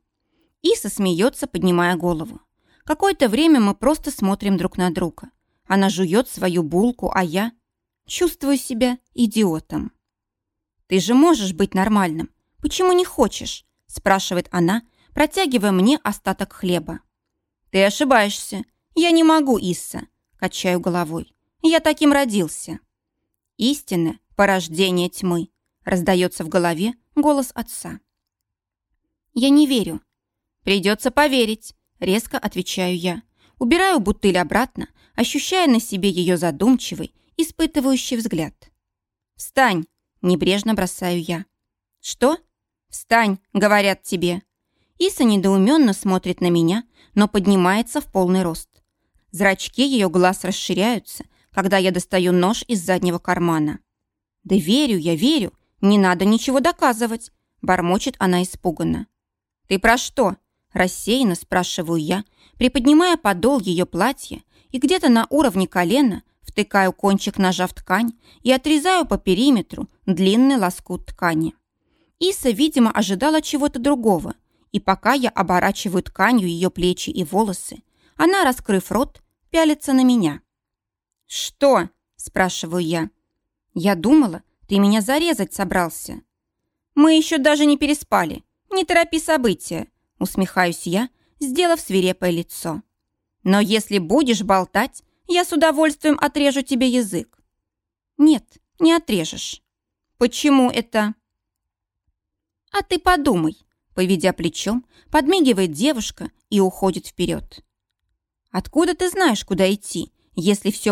Иса смеется, поднимая голову. Какое-то время мы просто смотрим друг на друга. Она жует свою булку, а я чувствую себя идиотом. «Ты же можешь быть нормальным. Почему не хочешь?» спрашивает она, протягивая мне остаток хлеба. «Ты ошибаешься. Я не могу, Исса», качаю головой. «Я таким родился». «Истинное порождение тьмы», раздается в голове голос отца. «Я не верю». «Придется поверить», резко отвечаю я. Убираю бутыль обратно, ощущая на себе ее задумчивый, испытывающий взгляд. «Встань!» – небрежно бросаю я. «Что?» «Встань!» – говорят тебе. Иса недоуменно смотрит на меня, но поднимается в полный рост. Зрачки ее глаз расширяются, когда я достаю нож из заднего кармана. «Да верю я, верю. Не надо ничего доказывать», – бормочет она испуганно. «Ты про что?» – рассеянно спрашиваю я, приподнимая подол ее платья и где-то на уровне колена втыкаю кончик ножа в ткань и отрезаю по периметру длинный лоскут ткани. Иса, видимо, ожидала чего-то другого, и пока я оборачиваю тканью ее плечи и волосы, она, раскрыв рот, пялится на меня. «Что?» – спрашиваю я. «Я думала, ты меня зарезать собрался». «Мы еще даже не переспали. Не торопи события», – усмехаюсь я, сделав свирепое лицо. «Но если будешь болтать, я с удовольствием отрежу тебе язык». «Нет, не отрежешь». «Почему это?» «А ты подумай», — поведя плечом, подмигивает девушка и уходит вперед. «Откуда ты знаешь, куда идти, если все